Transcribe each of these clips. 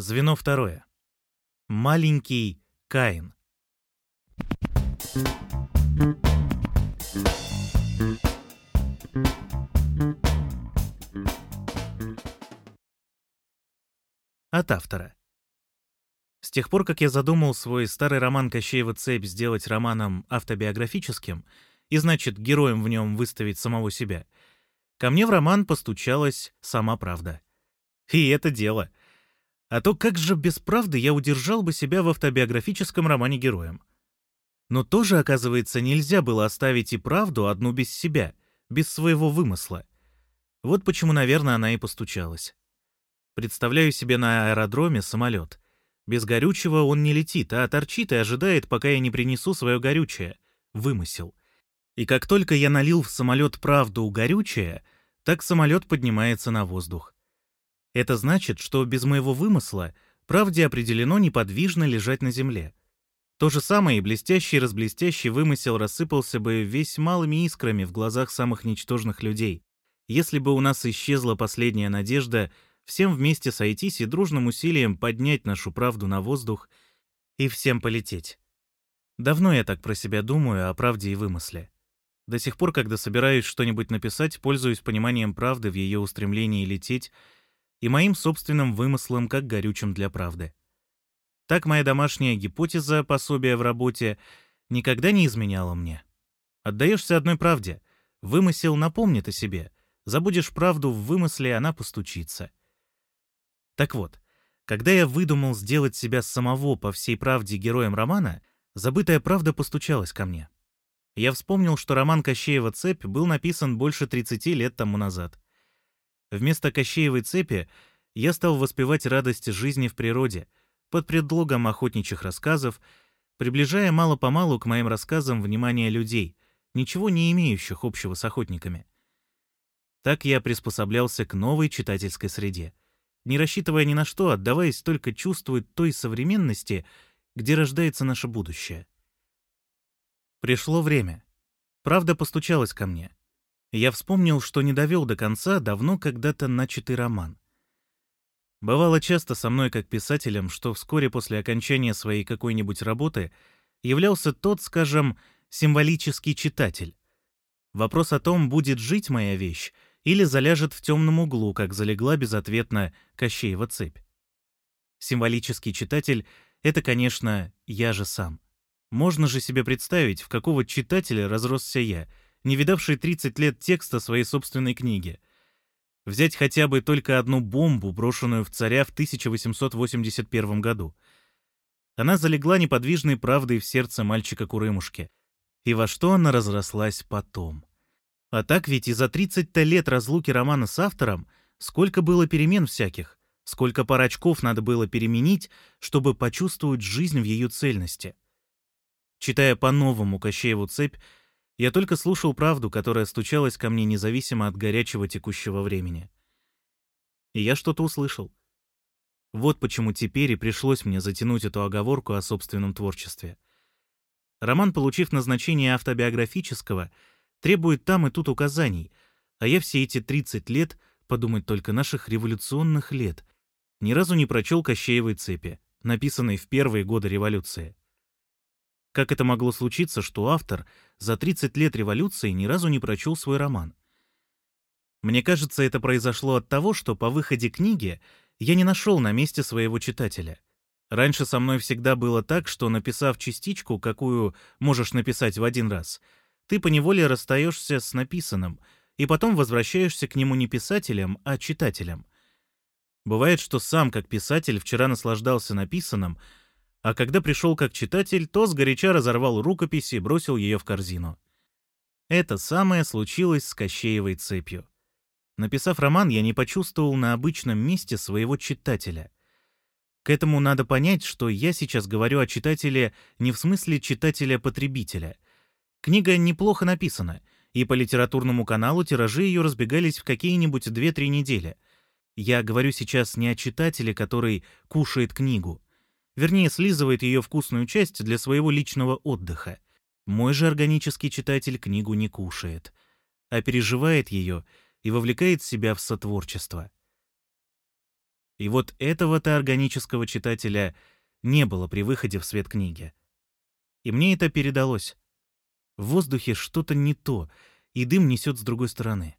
Звено второе. Маленький Каин. От автора. С тех пор, как я задумал свой старый роман «Кощеева цепь» сделать романом автобиографическим, и, значит, героем в нем выставить самого себя, ко мне в роман постучалась сама правда. И это дело. А то как же без правды я удержал бы себя в автобиографическом романе героем? Но тоже, оказывается, нельзя было оставить и правду одну без себя, без своего вымысла. Вот почему, наверное, она и постучалась. Представляю себе на аэродроме самолет. Без горючего он не летит, а торчит и ожидает, пока я не принесу свое горючее. Вымысел. И как только я налил в самолет правду горючее, так самолет поднимается на воздух. Это значит, что без моего вымысла правде определено неподвижно лежать на земле. То же самое и блестящий-разблестящий вымысел рассыпался бы весь малыми искрами в глазах самых ничтожных людей, если бы у нас исчезла последняя надежда всем вместе сойтись и дружным усилием поднять нашу правду на воздух и всем полететь. Давно я так про себя думаю о правде и вымысле. До сих пор, когда собираюсь что-нибудь написать, пользуюсь пониманием правды в ее устремлении лететь и моим собственным вымыслом как горючим для правды. Так моя домашняя гипотеза пособия в работе никогда не изменяла мне. Отдаешься одной правде, вымысел напомнит о себе, забудешь правду в вымысле, она постучится. Так вот, когда я выдумал сделать себя самого по всей правде героем романа, забытая правда постучалась ко мне. Я вспомнил, что роман «Кощеева цепь» был написан больше 30 лет тому назад. Вместо Кощеевой цепи я стал воспевать радость жизни в природе под предлогом охотничьих рассказов, приближая мало-помалу к моим рассказам внимание людей, ничего не имеющих общего с охотниками. Так я приспособлялся к новой читательской среде, не рассчитывая ни на что, отдаваясь только чувству той современности, где рождается наше будущее. Пришло время. Правда постучалась ко мне. Я вспомнил, что не довел до конца давно когда-то начатый роман. Бывало часто со мной как писателем, что вскоре после окончания своей какой-нибудь работы являлся тот, скажем, символический читатель. Вопрос о том, будет жить моя вещь или заляжет в темном углу, как залегла безответно Кощеева цепь. Символический читатель — это, конечно, я же сам. Можно же себе представить, в какого читателя разросся я — не видавший 30 лет текста своей собственной книги. Взять хотя бы только одну бомбу, брошенную в царя в 1881 году. Она залегла неподвижной правдой в сердце мальчика-курымушки. И во что она разрослась потом. А так ведь и за 30-то лет разлуки романа с автором сколько было перемен всяких, сколько пар очков надо было переменить, чтобы почувствовать жизнь в ее цельности. Читая по-новому Кощееву цепь, я только слушал правду, которая стучалась ко мне независимо от горячего текущего времени. И я что-то услышал. Вот почему теперь и пришлось мне затянуть эту оговорку о собственном творчестве. Роман, получив назначение автобиографического, требует там и тут указаний, а я все эти 30 лет, подумать только наших революционных лет, ни разу не прочел Кощеевой цепи, написанной в первые годы революции. Как это могло случиться, что автор за 30 лет революции ни разу не прочел свой роман? Мне кажется, это произошло от того, что по выходе книги я не нашел на месте своего читателя. Раньше со мной всегда было так, что, написав частичку, какую можешь написать в один раз, ты поневоле расстаешься с написанным и потом возвращаешься к нему не писателем, а читателем. Бывает, что сам, как писатель, вчера наслаждался написанным, а когда пришел как читатель, то сгоряча разорвал рукопись и бросил ее в корзину. Это самое случилось с Кощеевой цепью. Написав роман, я не почувствовал на обычном месте своего читателя. К этому надо понять, что я сейчас говорю о читателе не в смысле читателя-потребителя. Книга неплохо написана, и по литературному каналу тиражи ее разбегались в какие-нибудь 2-3 недели. Я говорю сейчас не о читателе, который кушает книгу, Вернее, слизывает ее вкусную часть для своего личного отдыха. Мой же органический читатель книгу не кушает, а переживает ее и вовлекает себя в сотворчество. И вот этого-то органического читателя не было при выходе в свет книги. И мне это передалось. В воздухе что-то не то, и дым несет с другой стороны.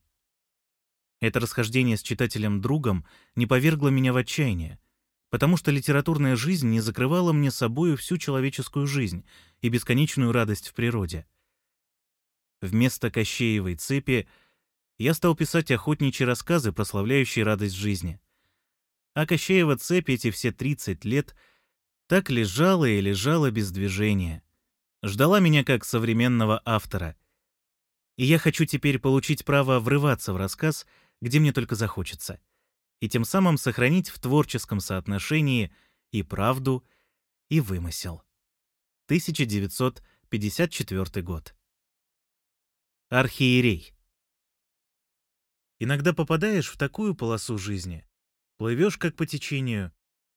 Это расхождение с читателем-другом не повергло меня в отчаяние, потому что литературная жизнь не закрывала мне собою всю человеческую жизнь и бесконечную радость в природе. Вместо Кощеевой цепи я стал писать охотничьи рассказы, прославляющие радость жизни. А Кощеева цепь эти все 30 лет так лежала и лежала без движения. Ждала меня как современного автора. И я хочу теперь получить право врываться в рассказ, где мне только захочется, и тем самым сохранить в творческом соотношении и правду, и вымысел. 1954 год. Архиерей. Иногда попадаешь в такую полосу жизни, плывешь как по течению,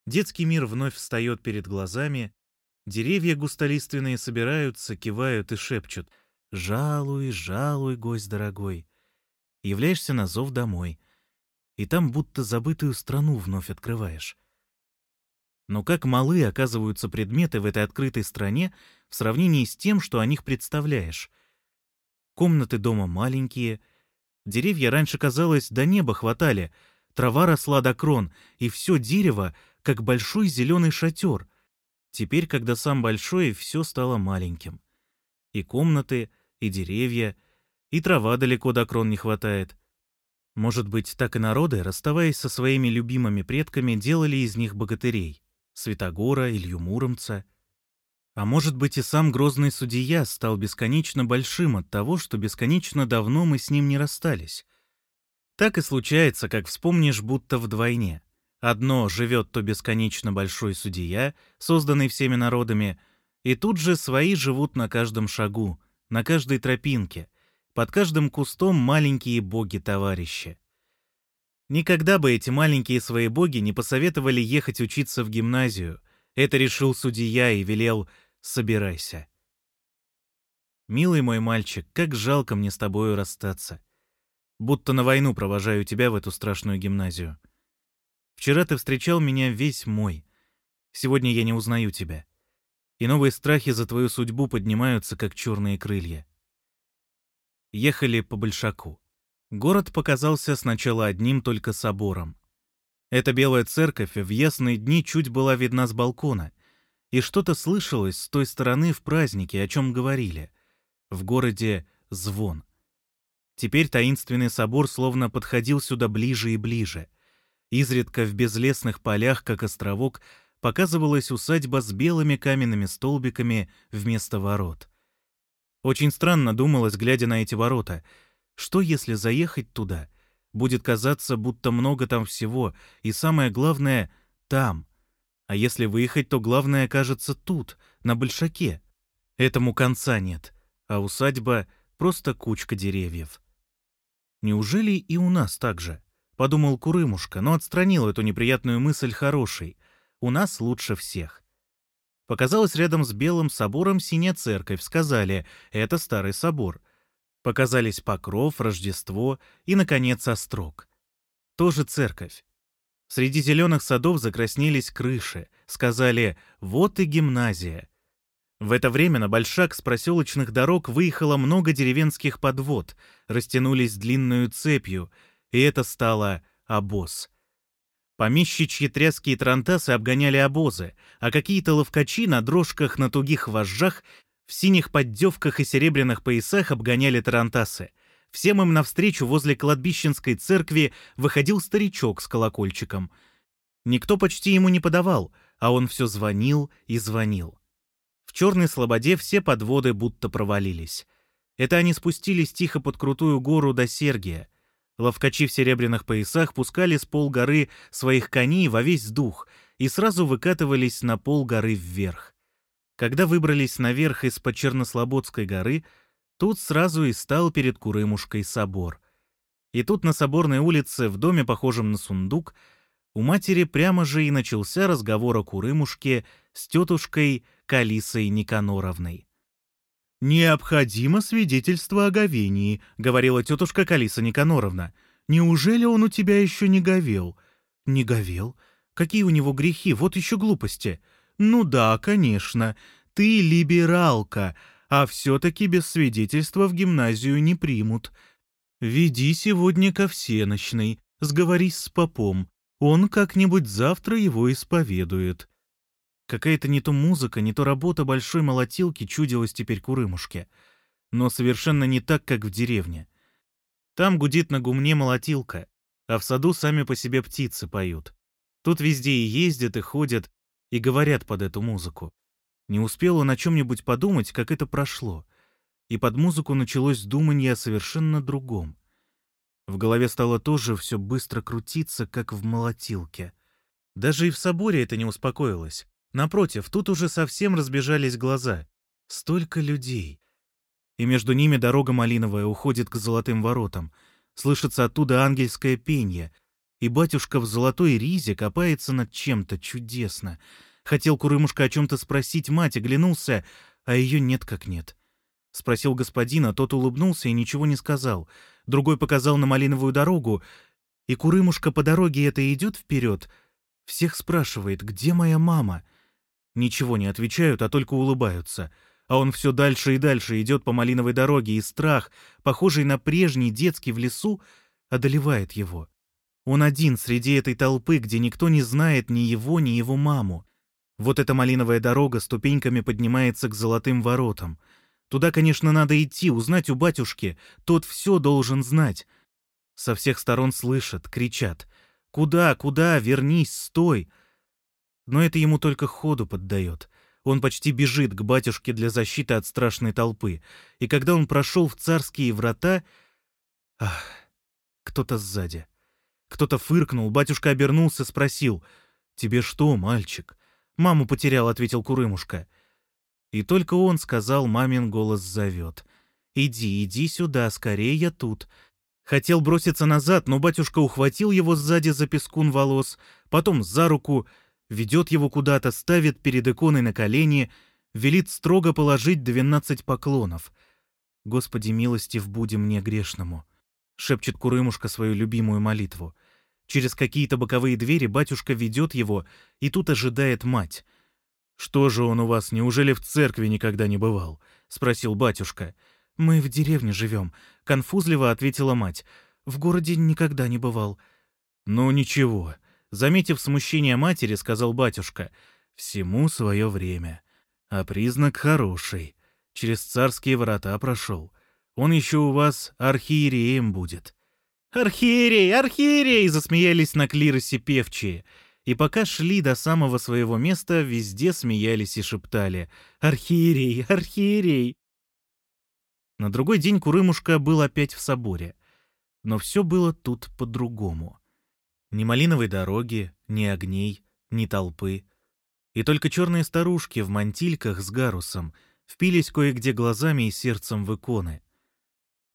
детский мир вновь встает перед глазами, деревья густолиственные собираются, кивают и шепчут «Жалуй, жалуй, гость дорогой». Являешься на зов домой, и там будто забытую страну вновь открываешь. Но как малы оказываются предметы в этой открытой стране в сравнении с тем, что о них представляешь. Комнаты дома маленькие — Деревья раньше, казалось, до неба хватали, трава росла до крон, и все дерево, как большой зеленый шатер. Теперь, когда сам большой, все стало маленьким. И комнаты, и деревья, и трава далеко до крон не хватает. Может быть, так и народы, расставаясь со своими любимыми предками, делали из них богатырей. Святогора, Илью Муромца — а может быть, и сам грозный судья стал бесконечно большим от того, что бесконечно давно мы с ним не расстались. Так и случается, как вспомнишь, будто вдвойне. Одно живет то бесконечно большой судья, созданный всеми народами, и тут же свои живут на каждом шагу, на каждой тропинке, под каждым кустом маленькие боги-товарищи. Никогда бы эти маленькие свои боги не посоветовали ехать учиться в гимназию. Это решил судья и велел собирайся. Милый мой мальчик, как жалко мне с тобою расстаться. Будто на войну провожаю тебя в эту страшную гимназию. Вчера ты встречал меня весь мой. Сегодня я не узнаю тебя. И новые страхи за твою судьбу поднимаются, как черные крылья. Ехали по Большаку. Город показался сначала одним только собором. Эта белая церковь в ясные дни чуть была видна с балкона — и что-то слышалось с той стороны в празднике, о чем говорили. В городе звон. Теперь таинственный собор словно подходил сюда ближе и ближе. Изредка в безлесных полях, как островок, показывалась усадьба с белыми каменными столбиками вместо ворот. Очень странно думалось, глядя на эти ворота, что если заехать туда? Будет казаться, будто много там всего, и самое главное — там — а если выехать, то главное окажется тут, на Большаке. Этому конца нет, а усадьба — просто кучка деревьев. Неужели и у нас так же? Подумал Курымушка, но отстранил эту неприятную мысль хорошей. У нас лучше всех. Показалось рядом с Белым собором синяя церковь. Сказали, это старый собор. Показались Покров, Рождество и, наконец, Острог. Тоже церковь. Среди зеленых садов закраснелись крыши. Сказали «Вот и гимназия». В это время на Большак с проселочных дорог выехало много деревенских подвод, растянулись длинную цепью, и это стало обоз. Помещичьи тряски и трантасы обгоняли обозы, а какие-то ловкачи на дрожках на тугих вожжах в синих поддевках и серебряных поясах обгоняли тарантасы — Всем им навстречу возле кладбищенской церкви выходил старичок с колокольчиком. Никто почти ему не подавал, а он все звонил и звонил. В черной слободе все подводы будто провалились. Это они спустились тихо под крутую гору до Сергия. Ловкачи в серебряных поясах пускали с пол горы своих коней во весь дух и сразу выкатывались на пол горы вверх. Когда выбрались наверх из-под Чернослободской горы — Тут сразу и стал перед Курымушкой собор. И тут на Соборной улице, в доме, похожем на сундук, у матери прямо же и начался разговор о Курымушке с тетушкой Калисой Никаноровной. «Необходимо свидетельство о говении», — говорила тетушка Калиса Никаноровна. «Неужели он у тебя еще не говел?» «Не говел», Какие у него грехи, вот еще глупости. Ну да, конечно, ты либералка, а все-таки без свидетельства в гимназию не примут. Веди сегодня ко всеночной, сговорись с попом, он как-нибудь завтра его исповедует. Какая-то не то музыка, не то работа большой молотилки чудилась теперь Курымушке. Но совершенно не так, как в деревне. Там гудит на гумне молотилка, а в саду сами по себе птицы поют. Тут везде и ездят, и ходят, и говорят под эту музыку. Не успел он о чем-нибудь подумать, как это прошло. И под музыку началось думание о совершенно другом. В голове стало тоже все быстро крутиться, как в молотилке. Даже и в соборе это не успокоилось. Напротив, тут уже совсем разбежались глаза. Столько людей. И между ними дорога малиновая уходит к золотым воротам. Слышится оттуда ангельское пение. И батюшка в золотой ризе копается над чем-то чудесно. Хотел Курымушка о чем-то спросить мать, оглянулся, а ее нет как нет. Спросил господина, тот улыбнулся и ничего не сказал. Другой показал на малиновую дорогу. И Курымушка по дороге это идет вперед. Всех спрашивает, где моя мама? Ничего не отвечают, а только улыбаются. А он все дальше и дальше идет по малиновой дороге, и страх, похожий на прежний детский в лесу, одолевает его. Он один среди этой толпы, где никто не знает ни его, ни его маму. Вот эта малиновая дорога ступеньками поднимается к золотым воротам. Туда, конечно, надо идти, узнать у батюшки. Тот все должен знать. Со всех сторон слышат, кричат. «Куда, куда? Вернись, стой!» Но это ему только ходу поддает. Он почти бежит к батюшке для защиты от страшной толпы. И когда он прошел в царские врата... Ах, кто-то сзади. Кто-то фыркнул, батюшка обернулся, спросил. «Тебе что, мальчик?» «Маму потерял», — ответил Курымушка. И только он сказал, мамин голос зовет. «Иди, иди сюда, скорее я тут». Хотел броситься назад, но батюшка ухватил его сзади за пескун волос, потом за руку ведет его куда-то, ставит перед иконой на колени, велит строго положить двенадцать поклонов. «Господи, милостив буди мне грешному», — шепчет Курымушка свою любимую молитву. Через какие-то боковые двери батюшка ведет его, и тут ожидает мать. «Что же он у вас, неужели в церкви никогда не бывал?» — спросил батюшка. «Мы в деревне живем», — конфузливо ответила мать. «В городе никогда не бывал». «Ну ничего, Заметив смущение матери, сказал батюшка, «Всему свое время. А признак хороший. Через царские врата прошел. Он еще у вас архиереем будет». «Архиерей! Архиерей!» — засмеялись на клиросе певчие. И пока шли до самого своего места, везде смеялись и шептали «Архиерей! Архиерей!». На другой день Курымушка был опять в соборе. Но все было тут по-другому. Ни малиновой дороги, ни огней, ни толпы. И только черные старушки в мантильках с гарусом впились кое-где глазами и сердцем в иконы.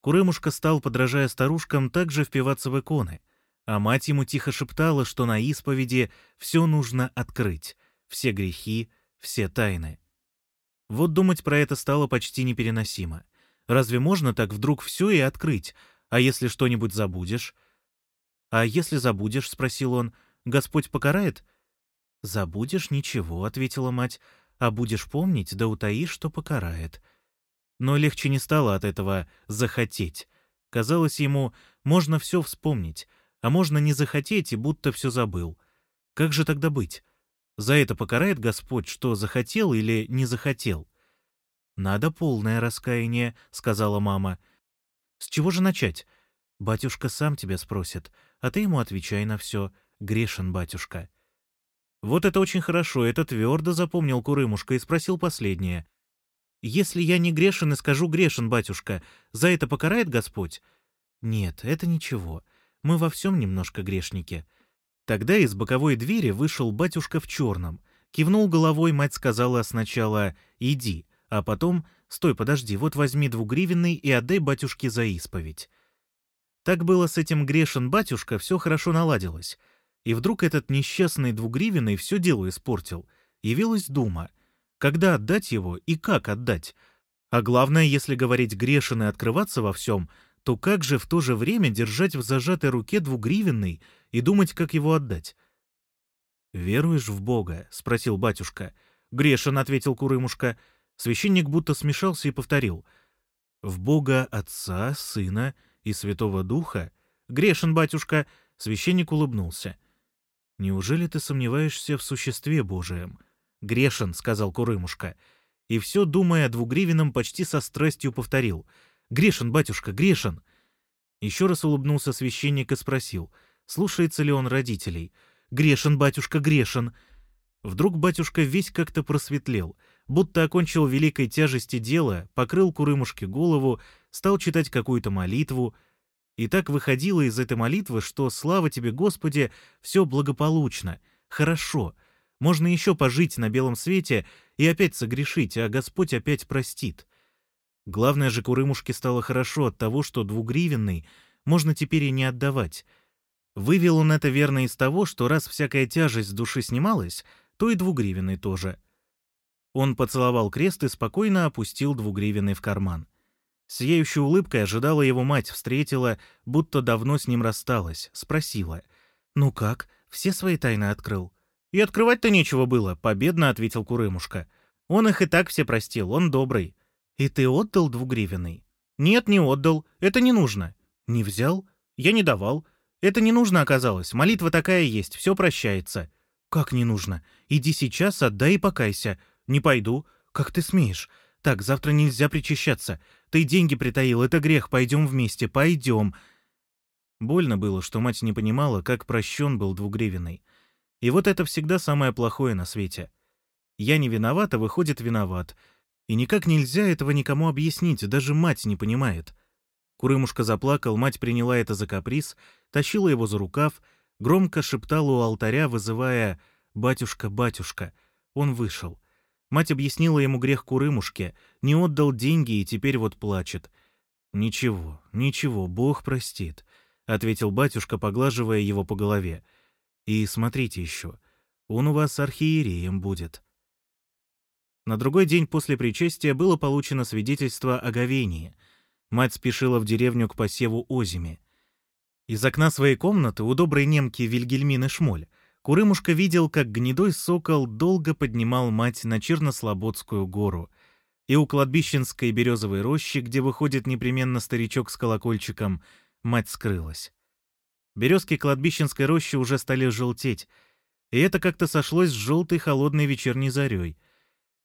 Курымушка стал, подражая старушкам, также впиваться в иконы, а мать ему тихо шептала, что на исповеди все нужно открыть, все грехи, все тайны. Вот думать про это стало почти непереносимо. Разве можно так вдруг все и открыть, а если что-нибудь забудешь — «А если забудешь?» — спросил он. «Господь покарает?» «Забудешь — ничего», — ответила мать. «А будешь помнить, да утаишь, что покарает». Но легче не стало от этого «захотеть». Казалось ему, можно все вспомнить, а можно не захотеть и будто все забыл. Как же тогда быть? За это покарает Господь, что захотел или не захотел? «Надо полное раскаяние», — сказала мама. «С чего же начать?» «Батюшка сам тебя спросит а ты ему отвечай на все. Грешен, батюшка». Вот это очень хорошо, это твердо запомнил Курымушка и спросил последнее. «Если я не грешен и скажу грешен, батюшка, за это покарает Господь?» «Нет, это ничего. Мы во всем немножко грешники». Тогда из боковой двери вышел батюшка в черном. Кивнул головой, мать сказала сначала «иди», а потом «стой, подожди, вот возьми двугривенный и отдай батюшке за исповедь». Так было с этим грешен батюшка, все хорошо наладилось. И вдруг этот несчастный двугривенный все дело испортил. Явилась дума. Когда отдать его и как отдать? А главное, если говорить грешен и открываться во всем, то как же в то же время держать в зажатой руке двугривенный и думать, как его отдать? «Веруешь в Бога?» — спросил батюшка. «Грешен», — ответил Курымушка. Священник будто смешался и повторил. «В Бога Отца, Сына и Святого Духа?» «Грешен, батюшка», — священник улыбнулся. «Неужели ты сомневаешься в существе Божием?» «Грешен», — сказал Курымушка. И все, думая о двугривенном, почти со страстью повторил. «Грешен, батюшка, грешен!» Еще раз улыбнулся священник и спросил, слушается ли он родителей. «Грешен, батюшка, грешен!» Вдруг батюшка весь как-то просветлел, будто окончил великой тяжести дела, покрыл Курымушке голову, стал читать какую-то молитву. И так выходило из этой молитвы, что «Слава тебе, Господи!» все благополучно, хорошо — можно еще пожить на белом свете и опять согрешить, а Господь опять простит. Главное же Курымушке стало хорошо от того, что двугривенный можно теперь и не отдавать. Вывел он это верно из того, что раз всякая тяжесть с души снималась, то и двугривенный тоже. Он поцеловал крест и спокойно опустил двугривенный в карман. Сияющей улыбкой ожидала его мать, встретила, будто давно с ним рассталась, спросила. «Ну как, все свои тайны открыл?» «И открывать-то нечего было», — победно ответил Курымушка. «Он их и так все простил, он добрый». «И ты отдал двугривенный?» «Нет, не отдал. Это не нужно». «Не взял?» «Я не давал. Это не нужно оказалось. Молитва такая есть, все прощается». «Как не нужно? Иди сейчас, отдай и покайся». «Не пойду». «Как ты смеешь? Так, завтра нельзя причащаться. Ты деньги притаил, это грех, пойдем вместе, пойдем». Больно было, что мать не понимала, как прощен был двугривенный. И вот это всегда самое плохое на свете. Я не виноват, а выходит виноват. И никак нельзя этого никому объяснить, даже мать не понимает. Курымушка заплакал, мать приняла это за каприз, тащила его за рукав, громко шептала у алтаря, вызывая «Батюшка, батюшка». Он вышел. Мать объяснила ему грех Курымушке, не отдал деньги и теперь вот плачет. «Ничего, ничего, Бог простит», — ответил батюшка, поглаживая его по голове. И смотрите еще, он у вас архиереем будет. На другой день после причастия было получено свидетельство о говении. Мать спешила в деревню к посеву озими. Из окна своей комнаты у доброй немки Вильгельмины Шмоль Курымушка видел, как гнедой сокол долго поднимал мать на Чернослободскую гору, и у кладбищенской березовой рощи, где выходит непременно старичок с колокольчиком, мать скрылась. Березки кладбищенской рощи уже стали желтеть, и это как-то сошлось с желтой холодной вечерней зарей.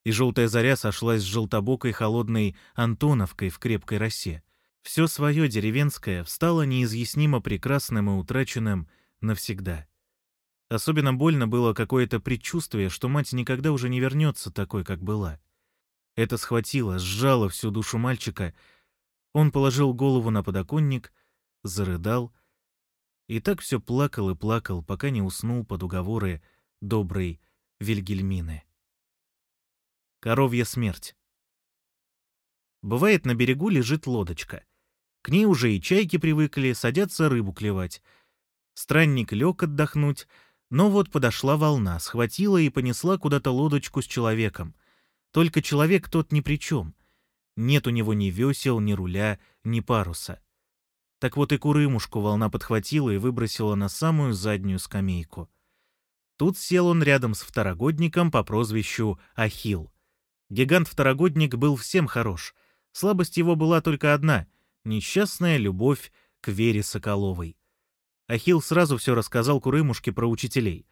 И желтая заря сошлась с желтобокой холодной Антоновкой в крепкой росе. Все свое деревенское встало неизъяснимо прекрасным и утраченным навсегда. Особенно больно было какое-то предчувствие, что мать никогда уже не вернется такой, как была. Это схватило, сжало всю душу мальчика. Он положил голову на подоконник, зарыдал — и так все плакал и плакал, пока не уснул под уговоры доброй Вильгельмины. Коровья смерть. Бывает, на берегу лежит лодочка. К ней уже и чайки привыкли, садятся рыбу клевать. Странник лег отдохнуть, но вот подошла волна, схватила и понесла куда-то лодочку с человеком. Только человек тот ни при чем. Нет у него ни весел, ни руля, ни паруса. Так вот и Курымушку волна подхватила и выбросила на самую заднюю скамейку. Тут сел он рядом с второгодником по прозвищу Ахил. Гигант-второгодник был всем хорош. Слабость его была только одна — несчастная любовь к Вере Соколовой. Ахил сразу все рассказал Курымушке про учителей.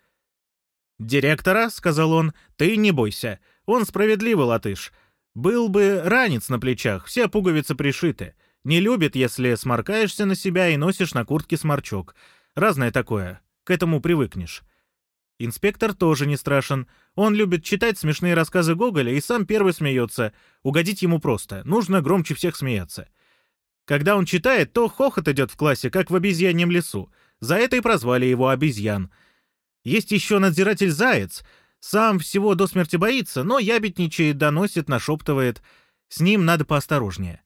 «Директора», — сказал он, — «ты не бойся. Он справедливый латыш. Был бы ранец на плечах, все пуговицы пришиты. Не любит, если сморкаешься на себя и носишь на куртке сморчок. Разное такое. К этому привыкнешь. Инспектор тоже не страшен. Он любит читать смешные рассказы Гоголя и сам первый смеется. Угодить ему просто. Нужно громче всех смеяться. Когда он читает, то хохот идет в классе, как в обезьяньем лесу. За это и прозвали его обезьян. Есть еще надзиратель Заяц. Сам всего до смерти боится, но ябедничает, доносит, нашептывает. С ним надо поосторожнее.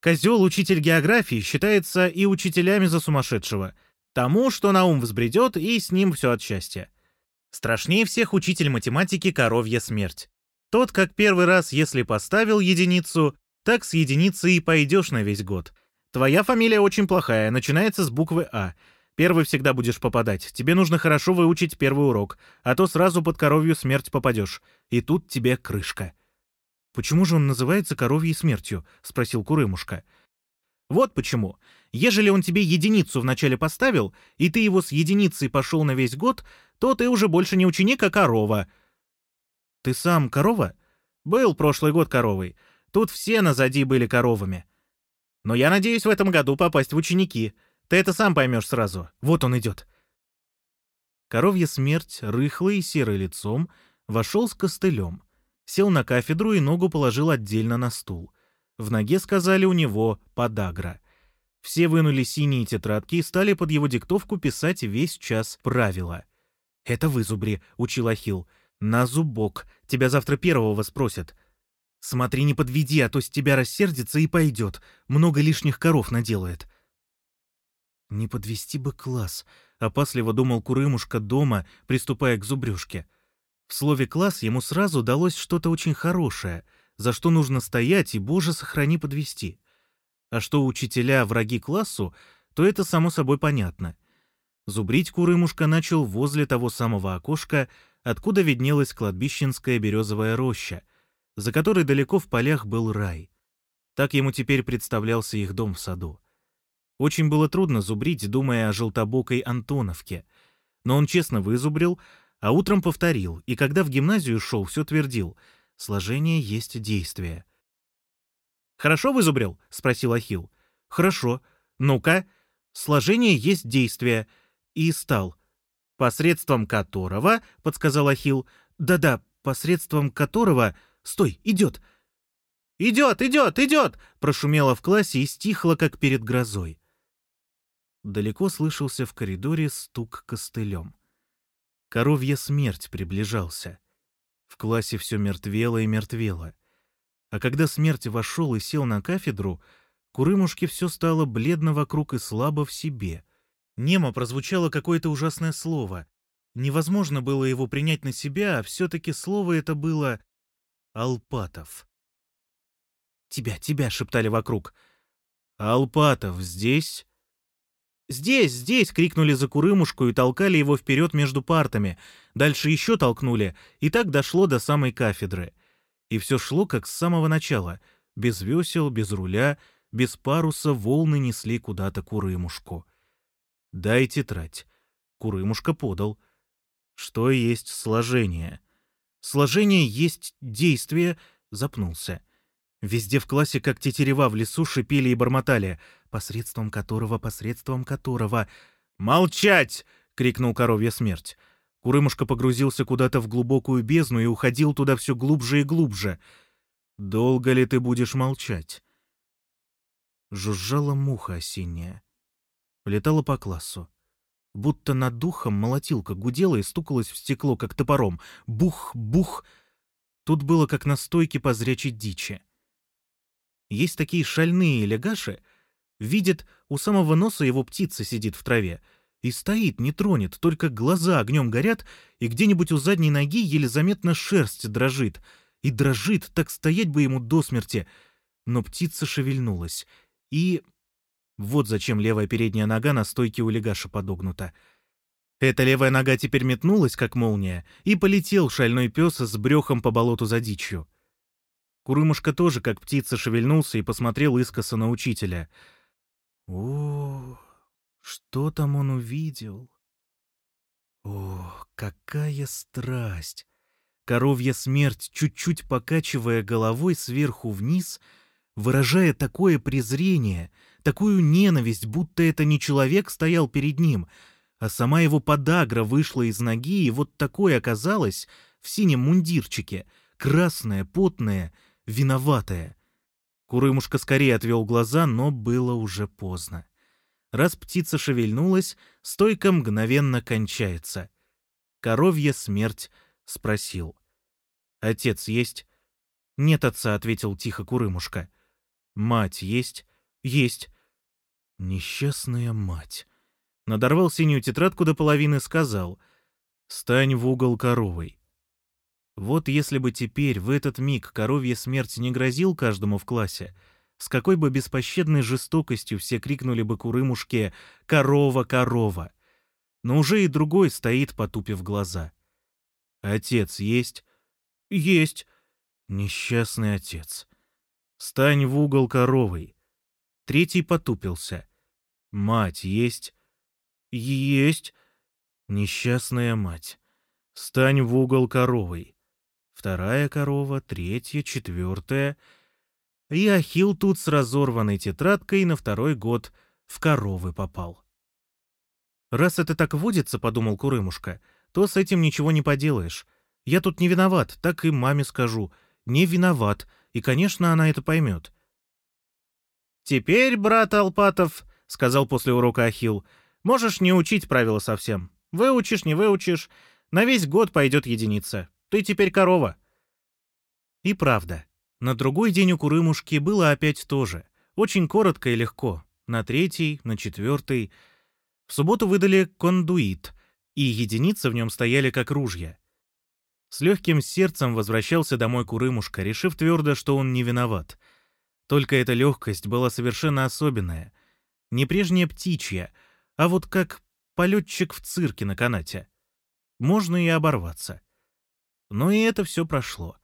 Козел, учитель географии, считается и учителями за сумасшедшего. Тому, что на ум взбредет, и с ним все от счастья. Страшнее всех учитель математики коровья смерть. Тот, как первый раз, если поставил единицу, так с единицы и пойдешь на весь год. Твоя фамилия очень плохая, начинается с буквы А. Первый всегда будешь попадать. Тебе нужно хорошо выучить первый урок, а то сразу под коровью смерть попадешь. И тут тебе крышка». «Почему же он называется коровьей смертью?» — спросил Курымушка. «Вот почему. Ежели он тебе единицу вначале поставил, и ты его с единицей пошел на весь год, то ты уже больше не ученик, а корова». «Ты сам корова?» «Был прошлый год коровой. Тут все назади были коровами. Но я надеюсь в этом году попасть в ученики. Ты это сам поймешь сразу. Вот он идет». Коровья смерть, рыхлый и серый лицом, вошел с костылем. Сел на кафедру и ногу положил отдельно на стул. В ноге сказали у него «подагра». Все вынули синие тетрадки и стали под его диктовку писать весь час правила. «Это вызубри», — учил Ахил. «На зубок. Тебя завтра первого спросят. Смотри, не подведи, а то с тебя рассердится и пойдет. Много лишних коров наделает». «Не подвести бы класс», — опасливо думал Курымушка дома, приступая к зубрежке. В слове «класс» ему сразу далось что-то очень хорошее, за что нужно стоять и, боже, сохрани подвести. А что учителя враги классу, то это само собой понятно. Зубрить Курымушка начал возле того самого окошка, откуда виднелась кладбищенская березовая роща, за которой далеко в полях был рай. Так ему теперь представлялся их дом в саду. Очень было трудно зубрить, думая о желтобокой Антоновке. Но он честно вызубрил, а утром повторил, и когда в гимназию шел, все твердил. Сложение есть действие. «Хорошо вызубрил?» — спросил Ахил. «Хорошо. Ну-ка. Сложение есть действие». И стал. «Посредством которого», — подсказал Ахил. «Да-да, посредством которого...» «Стой, идет!» «Идет, идет, идет!» — прошумело в классе и стихло, как перед грозой. Далеко слышался в коридоре стук костылем. Коровья смерть приближался. В классе все мертвело и мертвело. А когда смерть вошел и сел на кафедру, Курымушке все стало бледно вокруг и слабо в себе. Немо прозвучало какое-то ужасное слово. Невозможно было его принять на себя, а все-таки слово это было «Алпатов». «Тебя, тебя!» — шептали вокруг. «Алпатов здесь?» «Здесь, здесь!» — крикнули за Курымушку и толкали его вперед между партами. Дальше еще толкнули, и так дошло до самой кафедры. И все шло как с самого начала. Без весел, без руля, без паруса волны несли куда-то Курымушку. «Дай тетрадь». Курымушка подал. «Что есть сложение?» «Сложение есть действие», — запнулся. Везде в классе, как тетерева в лесу, шипели и бормотали, посредством которого, посредством которого... «Молчать!» — крикнул коровья смерть. Курымушка погрузился куда-то в глубокую бездну и уходил туда все глубже и глубже. «Долго ли ты будешь молчать?» Жужжала муха осенняя. Летала по классу. Будто над духом молотилка гудела и стукалась в стекло, как топором. Бух, бух! Тут было как на стойке по дичи. Есть такие шальные лягаши, видит, у самого носа его птица сидит в траве, и стоит, не тронет, только глаза огнем горят, и где-нибудь у задней ноги еле заметно шерсть дрожит. И дрожит, так стоять бы ему до смерти. Но птица шевельнулась. И... Вот зачем левая передняя нога на стойке у легаша подогнута. Эта левая нога теперь метнулась, как молния, и полетел шальной пес с брехом по болоту за дичью. Курымушка тоже, как птица, шевельнулся и посмотрел искоса на учителя. О, что там он увидел? О, какая страсть! Коровья смерть, чуть-чуть покачивая головой сверху вниз, выражая такое презрение, такую ненависть, будто это не человек стоял перед ним, а сама его подагра вышла из ноги, и вот такое оказалось в синем мундирчике, красное, потное — виноватая. Курымушка скорее отвел глаза, но было уже поздно. Раз птица шевельнулась, стойка мгновенно кончается. Коровья смерть спросил. «Отец есть?» «Нет отца», — ответил тихо Курымушка. «Мать есть?» «Есть». «Несчастная мать». Надорвал синюю тетрадку до половины, сказал. «Стань в угол коровой. Вот если бы теперь, в этот миг, коровья смерть не грозил каждому в классе, с какой бы беспощадной жестокостью все крикнули бы курымушке «Корова, корова!». Но уже и другой стоит, потупив глаза. «Отец есть?» «Есть!» «Несчастный отец!» «Стань в угол коровой!» Третий потупился. «Мать есть?» «Есть!» «Несчастная мать!» «Стань в угол коровой!» Вторая корова, третья, четвертая — и Ахил тут с разорванной тетрадкой на второй год в коровы попал. «Раз это так водится, — подумал Курымушка, — то с этим ничего не поделаешь. Я тут не виноват, так и маме скажу. Не виноват, и, конечно, она это поймет». «Теперь, брат Алпатов, — сказал после урока Ахил, — можешь не учить правила совсем. Выучишь, не выучишь, на весь год пойдет единица. Ты теперь корова». И правда, на другой день у Курымушки было опять то же. Очень коротко и легко. На третий, на четвертый. В субботу выдали кондуит, и единицы в нем стояли как ружья. С легким сердцем возвращался домой Курымушка, решив твердо, что он не виноват. Только эта легкость была совершенно особенная. Не прежняя птичья, а вот как полетчик в цирке на канате. Можно и оборваться. Но и это все прошло.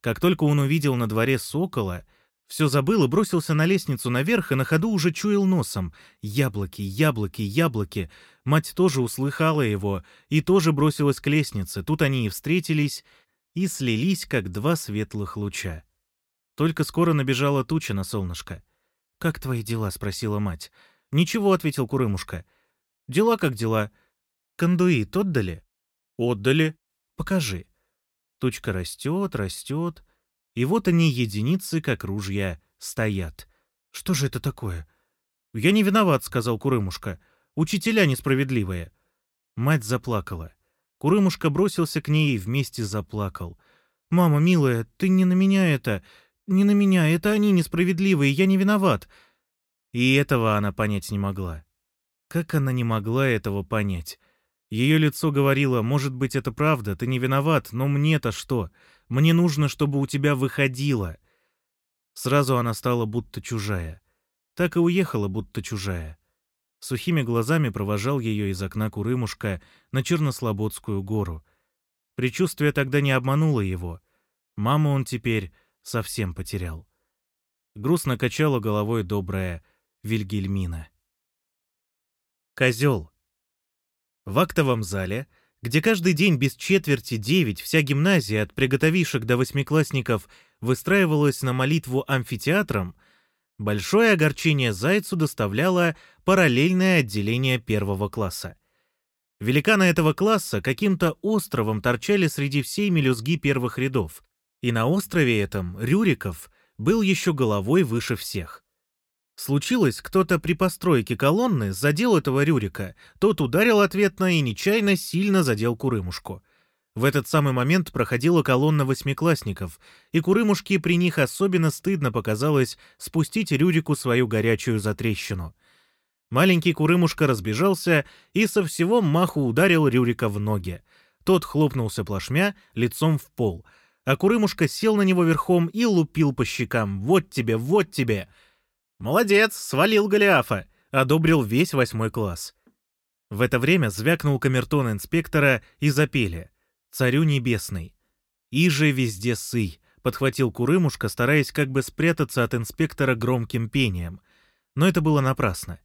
Как только он увидел на дворе сокола, все забыл и бросился на лестницу наверх и на ходу уже чуял носом. Яблоки, яблоки, яблоки. Мать тоже услыхала его и тоже бросилась к лестнице. Тут они и встретились, и слились, как два светлых луча. Только скоро набежала туча на солнышко. «Как твои дела?» — спросила мать. «Ничего», — ответил Курымушка. «Дела как дела. Кондуит отдали?» «Отдали. Покажи». Тучка растет, растет, и вот они, единицы, как ружья, стоят. Что же это такое? «Я не виноват», — сказал Курымушка. «Учителя несправедливые». Мать заплакала. Курымушка бросился к ней и вместе заплакал. «Мама, милая, ты не на меня это... Не на меня, это они несправедливые, я не виноват». И этого она понять не могла. Как она не могла этого понять? Ее лицо говорило, может быть, это правда, ты не виноват, но мне-то что? Мне нужно, чтобы у тебя выходило. Сразу она стала будто чужая. Так и уехала, будто чужая. Сухими глазами провожал ее из окна Курымушка на Чернослободскую гору. Причувствие тогда не обмануло его. Маму он теперь совсем потерял. Грустно качала головой добрая Вильгельмина. Козел. В актовом зале, где каждый день без четверти девять вся гимназия от приготовишек до восьмиклассников выстраивалась на молитву амфитеатром, большое огорчение Зайцу доставляло параллельное отделение первого класса. Великаны этого класса каким-то островом торчали среди всей мелюзги первых рядов, и на острове этом Рюриков был еще головой выше всех. Случилось, кто-то при постройке колонны задел этого Рюрика, тот ударил ответно и нечаянно сильно задел Курымушку. В этот самый момент проходила колонна восьмиклассников, и Курымушке при них особенно стыдно показалось спустить Рюрику свою горячую затрещину. Маленький Курымушка разбежался и со всего маху ударил Рюрика в ноги. Тот хлопнулся плашмя, лицом в пол, а Курымушка сел на него верхом и лупил по щекам. «Вот тебе, вот тебе!» «Молодец, свалил Голиафа!» — одобрил весь восьмой класс. В это время звякнул камертон инспектора и запели «Царю небесный». «И же везде сый», — подхватил Курымушка, стараясь как бы спрятаться от инспектора громким пением. Но это было напрасно.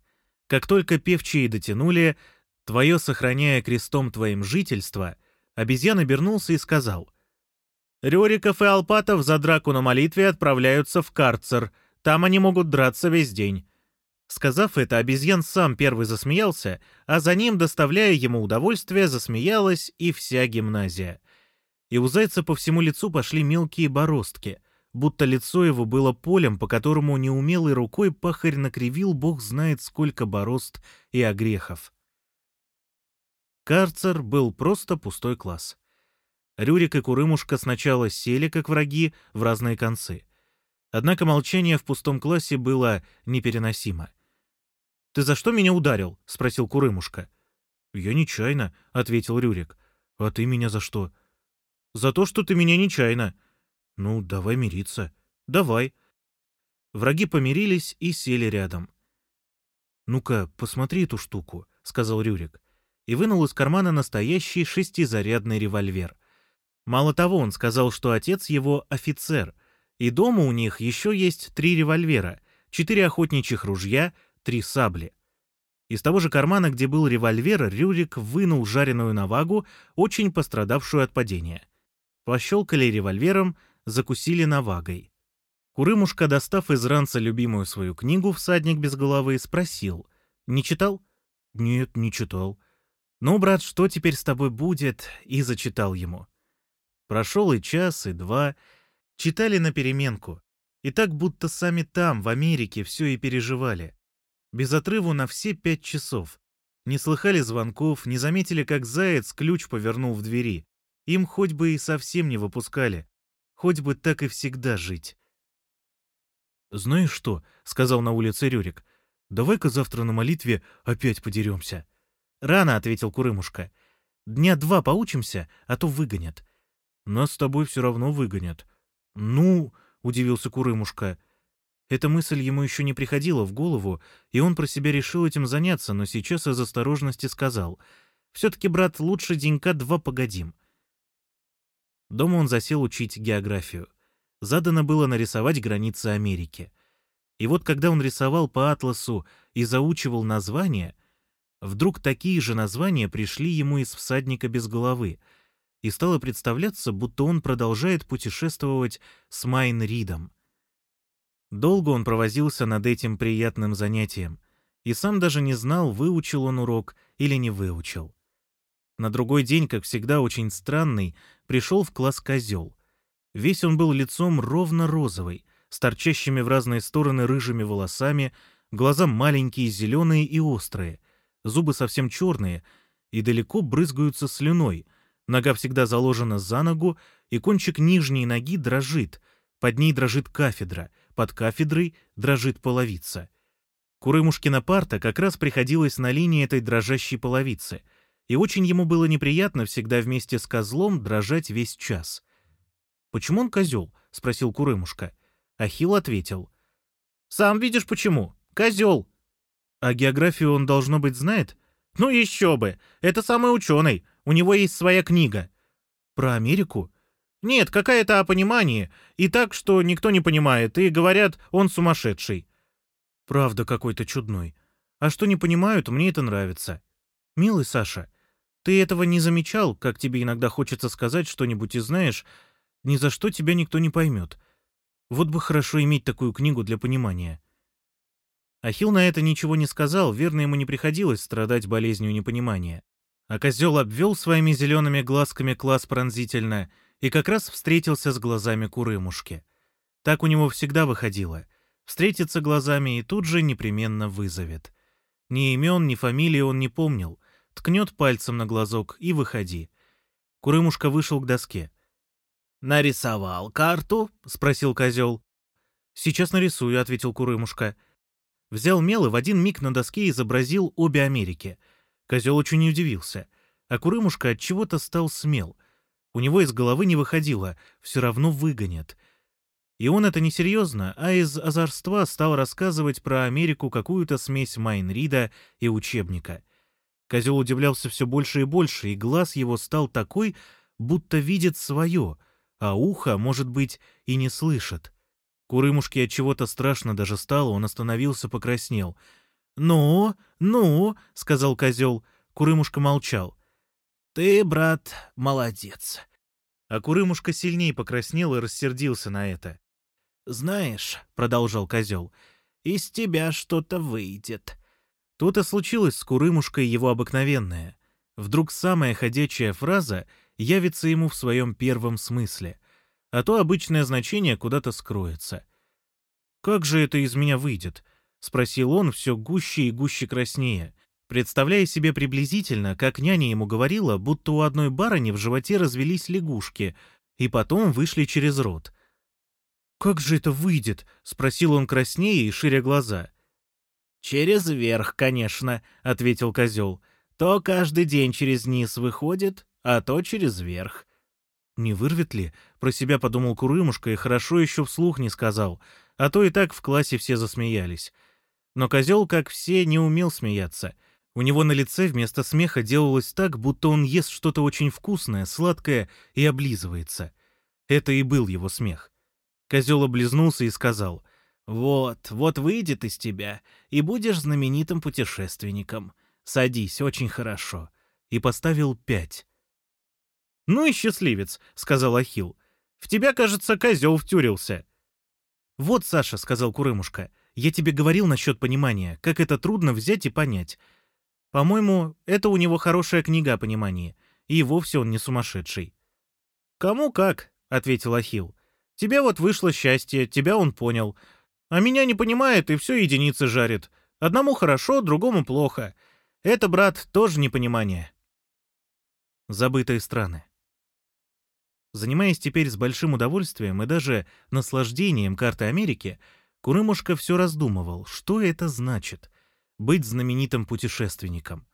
Как только певчие дотянули «Твое сохраняя крестом твоим жительство», обезьян обернулся и сказал «Рюриков и Алпатов за драку на молитве отправляются в карцер», там они могут драться весь день». Сказав это, обезьян сам первый засмеялся, а за ним, доставляя ему удовольствие, засмеялась и вся гимназия. И у зайца по всему лицу пошли мелкие бороздки, будто лицо его было полем, по которому неумелой рукой пахарь накривил бог знает сколько борозд и огрехов. Карцер был просто пустой класс. Рюрик и Курымушка сначала сели, как враги, в разные концы. Однако молчание в пустом классе было непереносимо. «Ты за что меня ударил?» — спросил Курымушка. «Я нечаянно», — ответил Рюрик. «А ты меня за что?» «За то, что ты меня нечаянно». «Ну, давай мириться». «Давай». Враги помирились и сели рядом. «Ну-ка, посмотри эту штуку», — сказал Рюрик. И вынул из кармана настоящий шестизарядный револьвер. Мало того, он сказал, что отец его офицер, и дома у них еще есть три револьвера, четыре охотничьих ружья, три сабли. Из того же кармана, где был револьвер, Рюрик вынул жареную навагу, очень пострадавшую от падения. Пощелкали револьвером, закусили навагой. Курымушка, достав из ранца любимую свою книгу «Всадник без головы», спросил. «Не читал?» «Нет, не читал». «Ну, брат, что теперь с тобой будет?» И зачитал ему. Прошел и час, и два. Читали на переменку. И так будто сами там, в Америке, все и переживали без отрыву на все пять часов. Не слыхали звонков, не заметили, как заяц ключ повернул в двери. Им хоть бы и совсем не выпускали. Хоть бы так и всегда жить. «Знаешь что?» — сказал на улице Рюрик. «Давай-ка завтра на молитве опять подеремся». «Рано», — ответил Курымушка. «Дня два поучимся, а то выгонят». «Нас с тобой все равно выгонят». «Ну...» — удивился Курымушка. Эта мысль ему еще не приходила в голову, и он про себя решил этим заняться, но сейчас из осторожности сказал, «Все-таки, брат, лучше денька два погодим». Дома он засел учить географию. Задано было нарисовать границы Америки. И вот когда он рисовал по атласу и заучивал названия, вдруг такие же названия пришли ему из «Всадника без головы», и стало представляться, будто он продолжает путешествовать с Майн Ридом. Долго он провозился над этим приятным занятием, и сам даже не знал, выучил он урок или не выучил. На другой день, как всегда очень странный, пришел в класс козел. Весь он был лицом ровно розовый, с торчащими в разные стороны рыжими волосами, глаза маленькие, зеленые и острые, зубы совсем черные и далеко брызгаются слюной, нога всегда заложена за ногу, и кончик нижней ноги дрожит, под ней дрожит кафедра — под кафедрой дрожит половица. Курымушкина парта как раз приходилась на линии этой дрожащей половицы, и очень ему было неприятно всегда вместе с козлом дрожать весь час. «Почему он козел?» — спросил Курымушка. Ахилл ответил. «Сам видишь, почему. Козел». «А географию он, должно быть, знает?» «Ну еще бы! Это самый ученый. У него есть своя книга». «Про Америку?» Нет, какая-то о понимании. И так, что никто не понимает, и говорят, он сумасшедший. Правда какой-то чудной. А что не понимают, мне это нравится. Милый Саша, ты этого не замечал, как тебе иногда хочется сказать что-нибудь и знаешь, ни за что тебя никто не поймет. Вот бы хорошо иметь такую книгу для понимания. Ахилл на это ничего не сказал, верно, ему не приходилось страдать болезнью непонимания. А козел обвел своими зелеными глазками класс пронзительно — и как раз встретился с глазами Курымушки. Так у него всегда выходило. Встретится глазами и тут же непременно вызовет. Ни имен, ни фамилии он не помнил. Ткнет пальцем на глазок и выходи. Курымушка вышел к доске. «Нарисовал карту?» — спросил козел. «Сейчас нарисую», — ответил Курымушка. Взял мел и в один миг на доске изобразил обе Америки. Козел очень удивился. А Курымушка от чего то стал смел — у него из головы не выходило, все равно выгонят. И он это несерьезно, а из озорства стал рассказывать про Америку какую-то смесь Майнрида и учебника. Козел удивлялся все больше и больше, и глаз его стал такой, будто видит свое, а ухо, может быть, и не слышит. Курымушке от чего-то страшно даже стало, он остановился, покраснел. «Ну, ну», — сказал козел. Курымушка молчал. «Ты, брат, молодец». А Курымушка сильнее покраснел и рассердился на это. «Знаешь», — продолжал козел, — «из тебя что-то выйдет». Тут и случилось с Курымушкой его обыкновенное. Вдруг самая ходячая фраза явится ему в своем первом смысле, а то обычное значение куда-то скроется. «Как же это из меня выйдет?» — спросил он все гуще и гуще краснее представляя себе приблизительно, как няня ему говорила, будто у одной барыни в животе развелись лягушки, и потом вышли через рот. «Как же это выйдет?» — спросил он краснее и ширя глаза. «Через верх, конечно», — ответил козел. «То каждый день через низ выходит, а то через верх». «Не вырвет ли?» — про себя подумал Курымушка и хорошо еще вслух не сказал. а то и так в классе все засмеялись. Но козел, как все, не умел смеяться. У него на лице вместо смеха делалось так, будто он ест что-то очень вкусное, сладкое и облизывается. Это и был его смех. Козел облизнулся и сказал, «Вот, вот выйдет из тебя, и будешь знаменитым путешественником. Садись, очень хорошо». И поставил пять. «Ну и счастливец», — сказал Ахил. «В тебя, кажется, козел втюрился». «Вот, Саша», — сказал Курымушка, — «я тебе говорил насчет понимания, как это трудно взять и понять. По-моему, это у него хорошая книга о понимании, и вовсе он не сумасшедший». «Кому как», — ответил Ахил. «Тебе вот вышло счастье, тебя он понял. А меня не понимает и все единицы жарит. Одному хорошо, другому плохо. Это, брат, тоже непонимание». Забытые страны. Занимаясь теперь с большим удовольствием и даже наслаждением картой Америки, Курымушка все раздумывал, что это значит — быть знаменитым путешественником.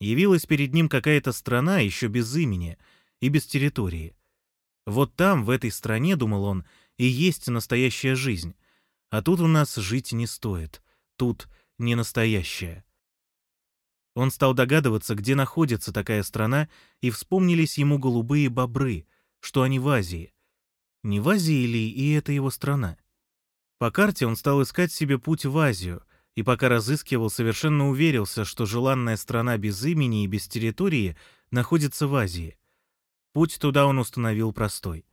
Явилась перед ним какая-то страна еще без имени и без территории. Вот там, в этой стране, думал он, и есть настоящая жизнь. А тут у нас жить не стоит. Тут не настоящая. Он стал догадываться, где находится такая страна, и вспомнились ему голубые бобры, что они в Азии. Не в Азии ли и это его страна? По карте он стал искать себе путь в Азию, и пока разыскивал, совершенно уверился, что желанная страна без имени и без территории находится в Азии. Путь туда он установил простой.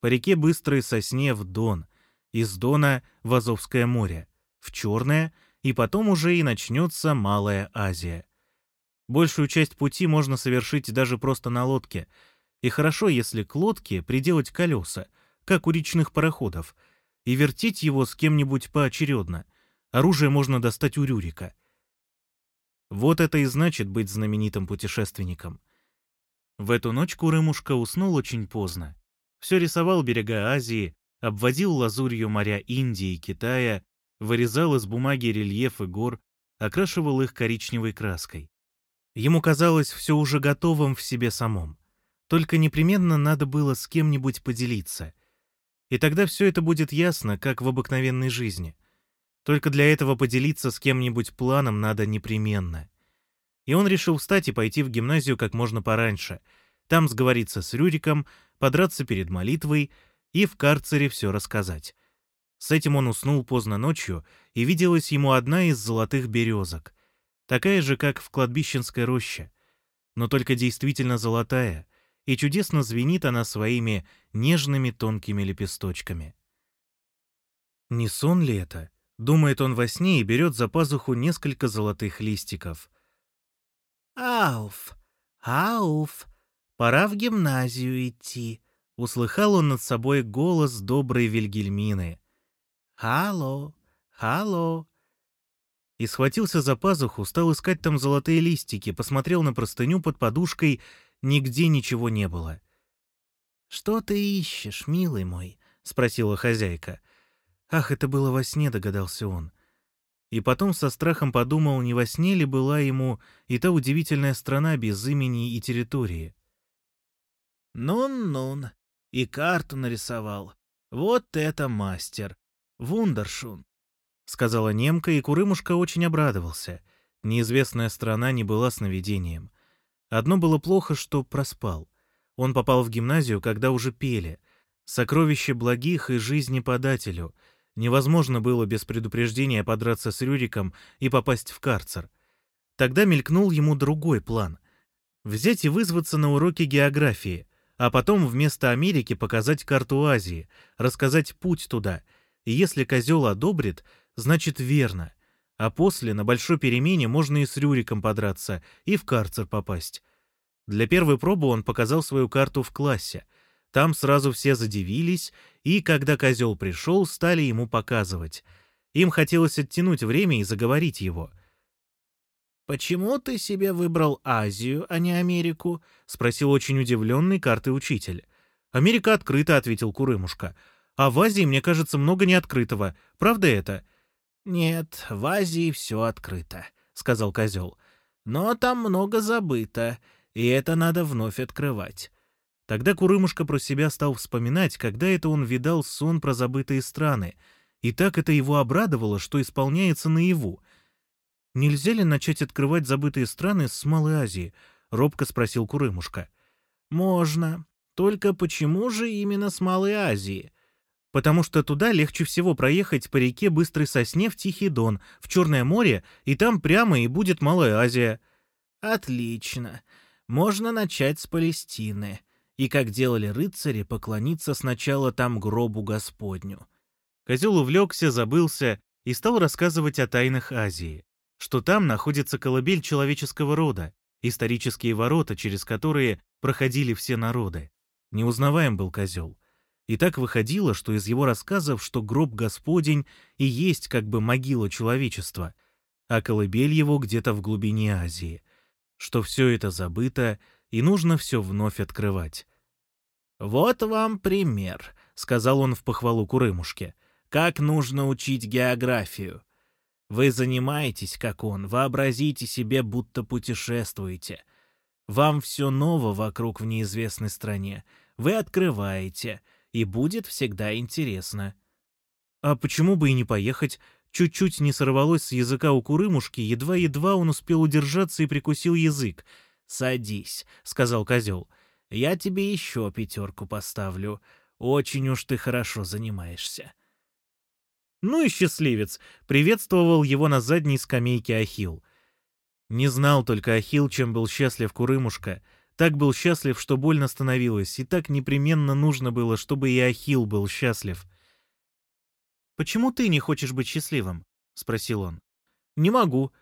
По реке Быстрой Сосне в Дон, из Дона в Азовское море, в Черное, и потом уже и начнется Малая Азия. Большую часть пути можно совершить даже просто на лодке — и хорошо, если к лодке приделать колеса, как у речных пароходов, и вертеть его с кем-нибудь поочередно. Оружие можно достать у Рюрика. Вот это и значит быть знаменитым путешественником. В эту ночь Курымушка уснул очень поздно. Все рисовал берега Азии, обводил лазурью моря Индии и Китая, вырезал из бумаги рельефы гор, окрашивал их коричневой краской. Ему казалось все уже готовым в себе самом. Только непременно надо было с кем-нибудь поделиться. И тогда все это будет ясно, как в обыкновенной жизни. Только для этого поделиться с кем-нибудь планом надо непременно. И он решил встать и пойти в гимназию как можно пораньше. Там сговориться с Рюриком, подраться перед молитвой и в карцере все рассказать. С этим он уснул поздно ночью, и виделась ему одна из золотых березок, такая же, как в кладбищенской роще, но только действительно золотая — и чудесно звенит она своими нежными тонкими лепесточками. Не сон ли это? Думает он во сне и берет за пазуху несколько золотых листиков. «Ауф! Ауф! Пора в гимназию идти!» Услыхал он над собой голос доброй Вильгельмины. «Халло! Халло!» И схватился за пазуху, стал искать там золотые листики, посмотрел на простыню под подушкой — нигде ничего не было. «Что ты ищешь, милый мой?» — спросила хозяйка. Ах, это было во сне, догадался он. И потом со страхом подумал, не во сне ли была ему и та удивительная страна без имени и территории. «Нун-нун, и карту нарисовал. Вот это мастер! Вундершун!» — сказала немка, и Курымушка очень обрадовался. Неизвестная страна не была сновидением. Одно было плохо, что проспал. Он попал в гимназию, когда уже пели. Сокровище благих и жизни подателю. Невозможно было без предупреждения подраться с Рюриком и попасть в карцер. Тогда мелькнул ему другой план. Взять и вызваться на уроки географии, а потом вместо Америки показать карту Азии, рассказать путь туда. И если козел одобрит, значит верно. А после, на большой перемене, можно и с Рюриком подраться, и в карцер попасть. Для первой пробы он показал свою карту в классе. Там сразу все задивились, и, когда козел пришел, стали ему показывать. Им хотелось оттянуть время и заговорить его. «Почему ты себе выбрал Азию, а не Америку?» — спросил очень удивленный карты учитель. «Америка открыта», — ответил Курымушка. «А в Азии, мне кажется, много неоткрытого. Правда это?» «Нет, в Азии все открыто», — сказал козел. «Но там много забыто, и это надо вновь открывать». Тогда Курымушка про себя стал вспоминать, когда это он видал сон про забытые страны, И так это его обрадовало, что исполняется наяву. «Нельзя ли начать открывать забытые страны с Малой Азии?» — робко спросил Курымушка. «Можно. Только почему же именно с Малой Азии?» «Потому что туда легче всего проехать по реке Быстрой Сосне в Тихий Дон, в Черное море, и там прямо и будет Малая Азия». «Отлично. Можно начать с Палестины. И, как делали рыцари, поклониться сначала там гробу Господню». Козел увлекся, забылся и стал рассказывать о тайнах Азии, что там находится колыбель человеческого рода, исторические ворота, через которые проходили все народы. Неузнаваем был козел. И так выходило, что из его рассказов, что гроб Господень и есть как бы могила человечества, а колыбель его где-то в глубине Азии, что все это забыто и нужно все вновь открывать. «Вот вам пример», — сказал он в похвалу Курымушке, — «как нужно учить географию. Вы занимаетесь, как он, вообразите себе, будто путешествуете. Вам все ново вокруг в неизвестной стране. Вы открываете, и будет всегда интересно. А почему бы и не поехать? Чуть-чуть не сорвалось с языка у курымушки, едва-едва он успел удержаться и прикусил язык. «Садись», — сказал козел. «Я тебе еще пятерку поставлю. Очень уж ты хорошо занимаешься». «Ну и счастливец!» — приветствовал его на задней скамейке Ахил. Не знал только Ахил, чем был счастлив Курымушка. Так был счастлив, что больно становилось, и так непременно нужно было, чтобы и Ахил был счастлив. «Почему ты не хочешь быть счастливым?» — спросил он. «Не могу.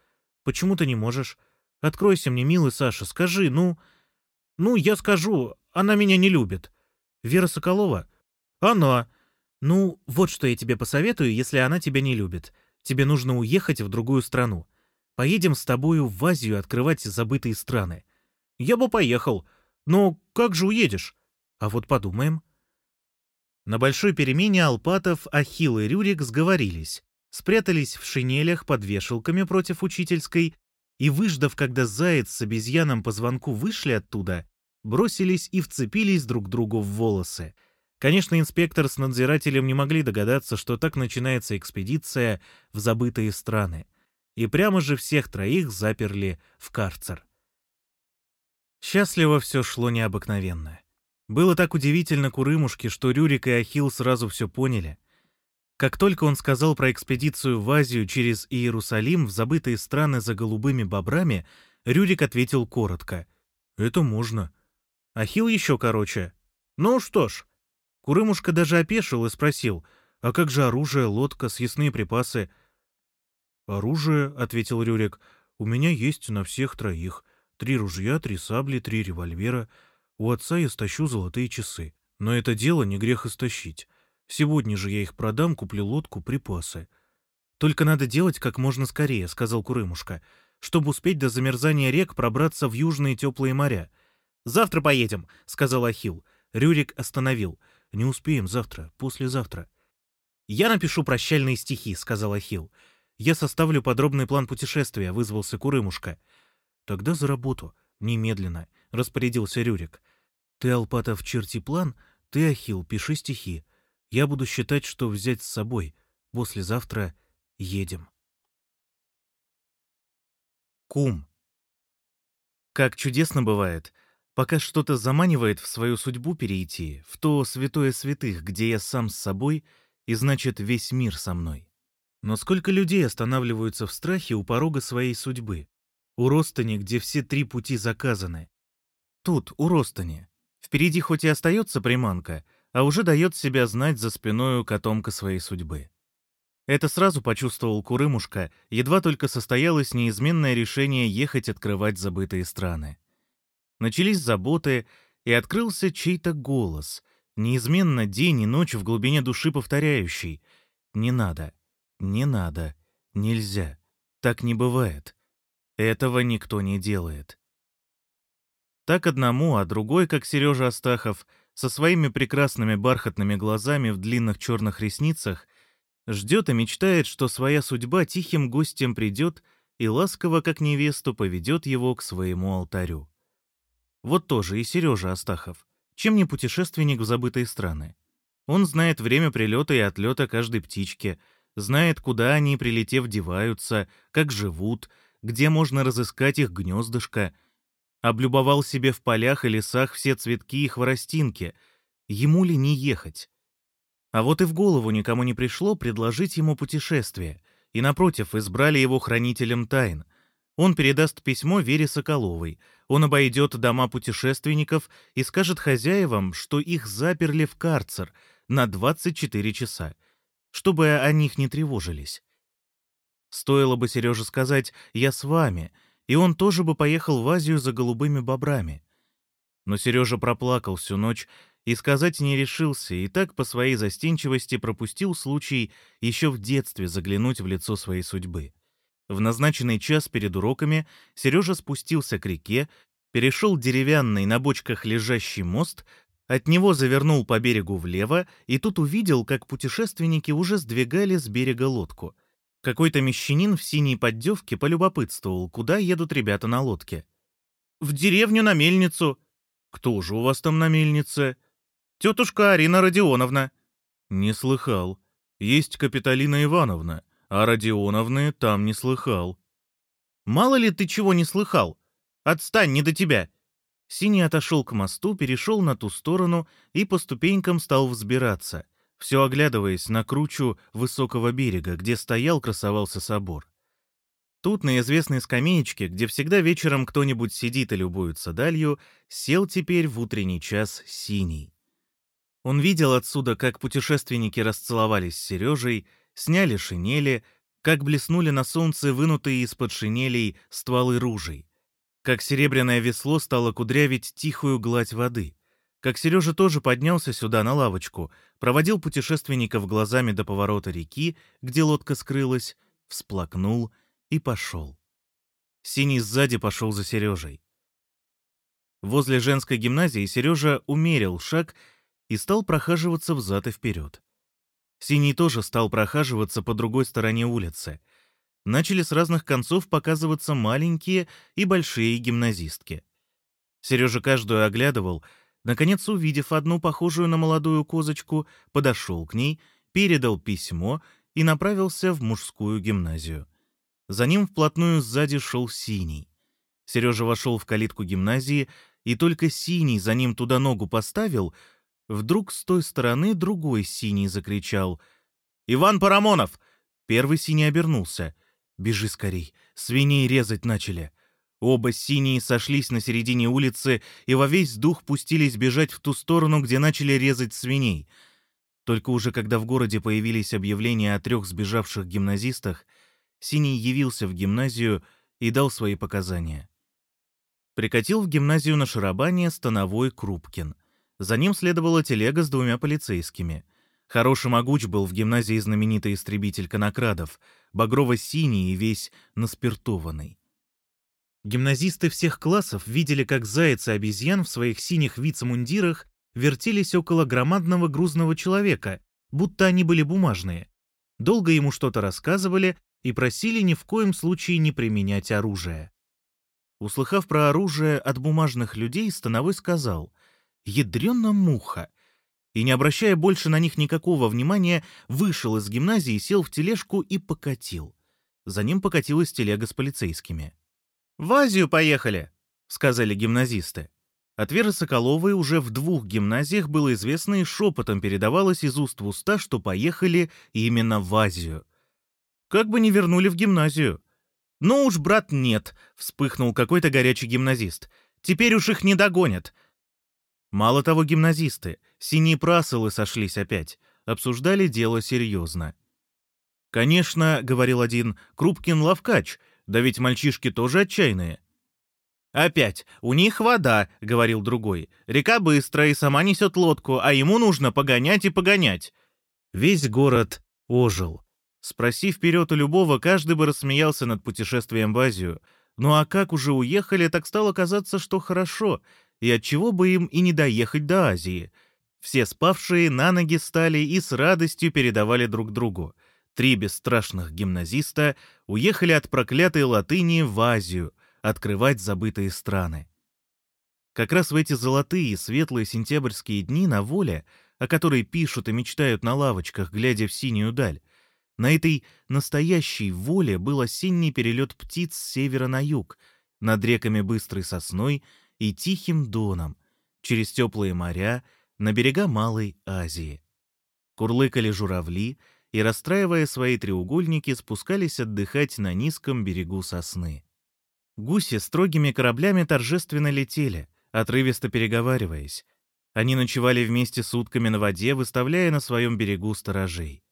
Почему ты не можешь? Откройся мне, милый Саша, скажи, ну...» «Ну, я скажу, она меня не любит». «Вера Соколова?» «Она. «Ну, вот что я тебе посоветую, если она тебя не любит. Тебе нужно уехать в другую страну. Поедем с тобою в Азию открывать забытые страны». «Я бы поехал. Но как же уедешь?» «А вот подумаем». На большой перемене Алпатов, Ахилл и Рюрик сговорились, спрятались в шинелях под вешалками против учительской и, выждав, когда заяц с обезьяном по звонку вышли оттуда, бросились и вцепились друг другу в волосы — Конечно, инспектор с надзирателем не могли догадаться, что так начинается экспедиция в забытые страны. И прямо же всех троих заперли в карцер. Счастливо все шло необыкновенно. Было так удивительно Курымушке, что Рюрик и Ахилл сразу все поняли. Как только он сказал про экспедицию в Азию через Иерусалим в забытые страны за голубыми бобрами, Рюрик ответил коротко. «Это можно». Ахилл еще короче. «Ну что ж, Курымушка даже опешил и спросил, «А как же оружие, лодка, съестные припасы?» «Оружие», — ответил Рюрик, — «у меня есть на всех троих. Три ружья, три сабли, три револьвера. У отца я стащу золотые часы. Но это дело не грех истощить. Сегодня же я их продам, куплю лодку, припасы». «Только надо делать как можно скорее», — сказал Курымушка, «чтобы успеть до замерзания рек пробраться в южные теплые моря». «Завтра поедем», — сказал Ахилл. Рюрик остановил — не успеем завтра, послезавтра. Я напишу прощальные стихи, сказал Ахил. Я составлю подробный план путешествия, вызвался Курымушка. Тогда за работу, немедленно, распорядился Рюрик. Ты, Алпатов, черти план, ты, Ахил, пиши стихи. Я буду считать, что взять с собой. Послезавтра едем. Кум. Как чудесно бывает — Пока что-то заманивает в свою судьбу перейти, в то святое святых, где я сам с собой, и значит весь мир со мной. Но сколько людей останавливаются в страхе у порога своей судьбы? У Ростани, где все три пути заказаны. Тут, у Ростани. Впереди хоть и остается приманка, а уже дает себя знать за спиною котомка своей судьбы. Это сразу почувствовал Курымушка, едва только состоялось неизменное решение ехать открывать забытые страны. Начались заботы, и открылся чей-то голос, неизменно день и ночь в глубине души повторяющий «Не надо, не надо, нельзя, так не бывает, этого никто не делает». Так одному, а другой, как Сережа Астахов, со своими прекрасными бархатными глазами в длинных черных ресницах, ждет и мечтает, что своя судьба тихим гостем придет и ласково, как невесту, поведет его к своему алтарю. Вот тоже и Сережа Астахов. Чем не путешественник в забытые страны? Он знает время прилета и отлета каждой птички, знает, куда они, прилетев, деваются, как живут, где можно разыскать их гнездышко. Облюбовал себе в полях и лесах все цветки и хворостинки. Ему ли не ехать? А вот и в голову никому не пришло предложить ему путешествие, и, напротив, избрали его хранителем тайн — он передаст письмо Вере Соколовой. Он обойдет дома путешественников и скажет хозяевам, что их заперли в карцер на 24 часа, чтобы о них не тревожились. Стоило бы Сереже сказать «я с вами», и он тоже бы поехал в Азию за голубыми бобрами. Но Сережа проплакал всю ночь и сказать не решился, и так по своей застенчивости пропустил случай еще в детстве заглянуть в лицо своей судьбы. В назначенный час перед уроками Сережа спустился к реке, перешел деревянный на бочках лежащий мост, от него завернул по берегу влево и тут увидел, как путешественники уже сдвигали с берега лодку. Какой-то мещанин в синей поддевке полюбопытствовал, куда едут ребята на лодке. «В деревню на мельницу». «Кто же у вас там на мельнице?» «Тетушка Арина Родионовна». «Не слыхал. Есть Капиталина Ивановна а Родионовны там не слыхал. «Мало ли ты чего не слыхал? Отстань, не до тебя!» Синий отошел к мосту, перешел на ту сторону и по ступенькам стал взбираться, все оглядываясь на кручу высокого берега, где стоял, красовался собор. Тут, на известной скамеечке, где всегда вечером кто-нибудь сидит и любуется далью, сел теперь в утренний час Синий. Он видел отсюда, как путешественники расцеловались с Сережей, сняли шинели, как блеснули на солнце вынутые из-под шинелей стволы ружей, как серебряное весло стало кудрявить тихую гладь воды, как Сережа тоже поднялся сюда на лавочку, проводил путешественников глазами до поворота реки, где лодка скрылась, всплакнул и пошел. Синий сзади пошел за Сережей. Возле женской гимназии Сережа умерил шаг и стал прохаживаться взад и вперед. Синий тоже стал прохаживаться по другой стороне улицы. Начали с разных концов показываться маленькие и большие гимназистки. Сережа каждую оглядывал, наконец, увидев одну похожую на молодую козочку, подошел к ней, передал письмо и направился в мужскую гимназию. За ним вплотную сзади шел Синий. Сережа вошел в калитку гимназии, и только Синий за ним туда ногу поставил — Вдруг с той стороны другой синий закричал. «Иван Парамонов!» Первый синий обернулся. «Бежи скорей, свиней резать начали». Оба синие сошлись на середине улицы и во весь дух пустились бежать в ту сторону, где начали резать свиней. Только уже когда в городе появились объявления о трех сбежавших гимназистах, Синий явился в гимназию и дал свои показания. Прикатил в гимназию на шарабане становой Крупкин — за ним следовала телега с двумя полицейскими. Хороший могуч был в гимназии знаменитый истребитель конокрадов, багрово-синий и весь наспиртованный. Гимназисты всех классов видели, как заяц и обезьян в своих синих вицемундирах вертелись около громадного грузного человека, будто они были бумажные. Долго ему что-то рассказывали и просили ни в коем случае не применять оружие. Услыхав про оружие от бумажных людей, Становой сказал — Ядрена муха! И, не обращая больше на них никакого внимания, вышел из гимназии, сел в тележку и покатил. За ним покатилась телега с полицейскими. «В Азию поехали!» — сказали гимназисты. От Веры Соколовой уже в двух гимназиях было известно и шепотом передавалось из уст в уста, что поехали именно в Азию. Как бы не вернули в гимназию. «Ну уж, брат, нет», — вспыхнул какой-то горячий гимназист. «Теперь уж их не догонят. Мало того, гимназисты, синие прасылы сошлись опять, обсуждали дело серьезно. «Конечно», — говорил один, — «Крупкин лавкач, да ведь мальчишки тоже отчаянные». «Опять, у них вода», — говорил другой. «Река быстрая и сама несет лодку, а ему нужно погонять и погонять». Весь город ожил. Спроси вперед у любого, каждый бы рассмеялся над путешествием в Азию. Ну а как уже уехали, так стало казаться, что хорошо, и отчего бы им и не доехать до Азии. Все спавшие на ноги стали и с радостью передавали друг другу. Три бесстрашных гимназиста уехали от проклятой латыни в Азию, открывать забытые страны. Как раз в эти золотые светлые сентябрьские дни на воле о которой пишут и мечтают на лавочках, глядя в синюю даль. На этой настоящей воле был осенний перелет птиц с севера на юг, над реками быстрой сосной и тихим доном, через теплые моря, на берега Малой Азии. Курлыкали журавли и, расстраивая свои треугольники, спускались отдыхать на низком берегу сосны. Гуси строгими кораблями торжественно летели, отрывисто переговариваясь. Они ночевали вместе сутками на воде, выставляя на своем берегу сторожей.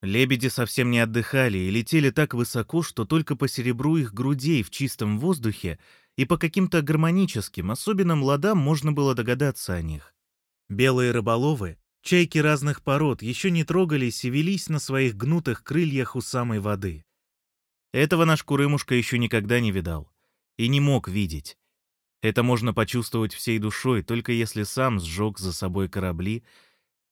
Лебеди совсем не отдыхали и летели так высоко, что только по серебру их грудей в чистом воздухе и по каким-то гармоническим, особенным ладам можно было догадаться о них. Белые рыболовы, чайки разных пород, еще не трогались и велись на своих гнутых крыльях у самой воды. Этого наш Курымушка еще никогда не видал и не мог видеть. Это можно почувствовать всей душой, только если сам сжег за собой корабли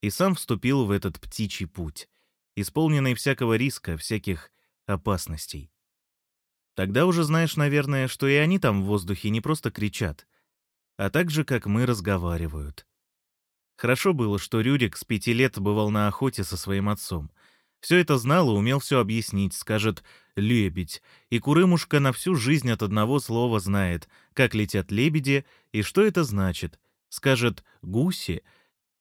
и сам вступил в этот птичий путь, исполненный всякого риска, всяких опасностей. Тогда уже знаешь, наверное, что и они там в воздухе не просто кричат, а так же, как мы, разговаривают. Хорошо было, что Рюрик с пяти лет бывал на охоте со своим отцом. Все это знал и умел все объяснить, скажет «лебедь», и Курымушка на всю жизнь от одного слова знает, как летят лебеди и что это значит. Скажет «гуси»,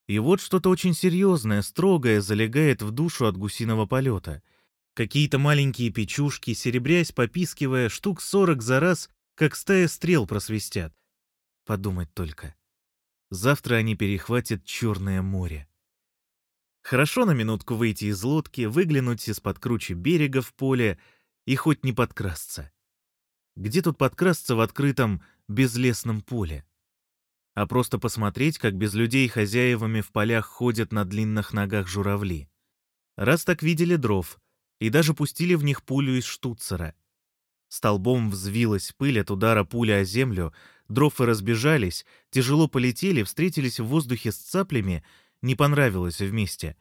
и вот что-то очень серьезное, строгое залегает в душу от гусиного полета. Какие-то маленькие печушки, серебрясь, попискивая, штук сорок за раз, как стая стрел просвистят. Подумать только. Завтра они перехватят Черное море. Хорошо на минутку выйти из лодки, выглянуть из-под кручи берега в поле и хоть не подкрасться. Где тут подкрасться в открытом, безлесном поле? А просто посмотреть, как без людей хозяевами в полях ходят на длинных ногах журавли. Раз так видели дров, и даже пустили в них пулю из штуцера. Столбом взвилась пыль от удара пули о землю, дрофы разбежались, тяжело полетели, встретились в воздухе с цаплями — не понравилось вместе,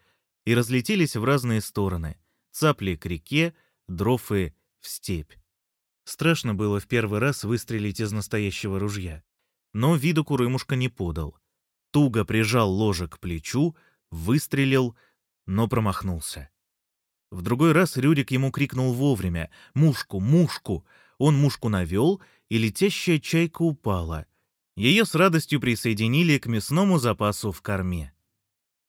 и разлетелись в разные стороны. Цапли к реке, дрофы в степь. Страшно было в первый раз выстрелить из настоящего ружья. Но виду Курымушка не подал. Туго прижал ложе к плечу, выстрелил, но промахнулся. В другой раз Рюрик ему крикнул вовремя «Мушку! Мушку!». Он мушку навел, и летящая чайка упала. Ее с радостью присоединили к мясному запасу в корме.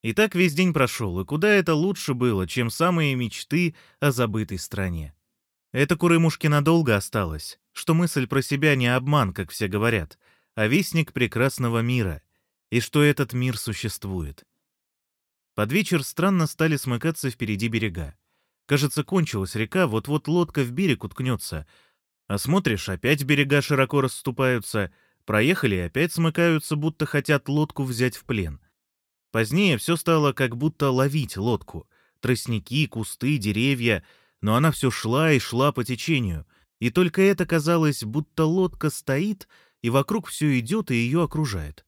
И так весь день прошел, и куда это лучше было, чем самые мечты о забытой стране. Это Курымушке надолго осталось, что мысль про себя не обман, как все говорят, а вестник прекрасного мира, и что этот мир существует. Под вечер странно стали смыкаться впереди берега. Кажется, кончилась река, вот-вот лодка в берег уткнется. А смотришь, опять берега широко расступаются, проехали и опять смыкаются, будто хотят лодку взять в плен — Позднее все стало как будто ловить лодку. Тростники, кусты, деревья. Но она все шла и шла по течению. И только это казалось, будто лодка стоит, и вокруг все идет и ее окружает.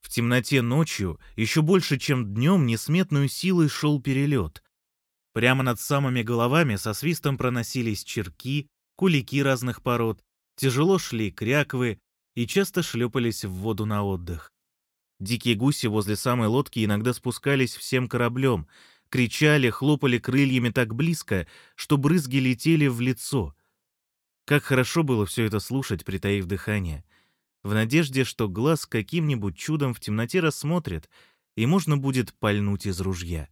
В темноте ночью, еще больше, чем днем, несметную силой шел перелет. Прямо над самыми головами со свистом проносились черки, кулики разных пород, тяжело шли кряквы и часто шлепались в воду на отдых. Дикие гуси возле самой лодки иногда спускались всем кораблем, кричали, хлопали крыльями так близко, что брызги летели в лицо. Как хорошо было все это слушать, притаив дыхание, в надежде, что глаз каким-нибудь чудом в темноте рассмотрит, и можно будет пальнуть из ружья.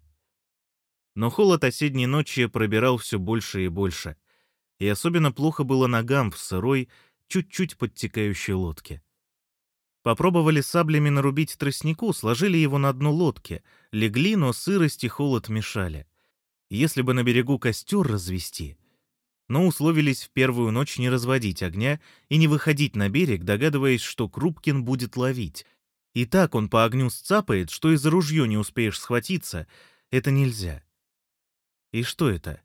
Но холод осенней ночи пробирал все больше и больше, и особенно плохо было ногам в сырой, чуть-чуть подтекающей лодке. Попробовали саблями нарубить тростнику, сложили его на дно лодки, легли, но сырость и холод мешали. Если бы на берегу костер развести... Но условились в первую ночь не разводить огня и не выходить на берег, догадываясь, что Крупкин будет ловить. И так он по огню сцапает, что и за ружье не успеешь схватиться. Это нельзя. И что это?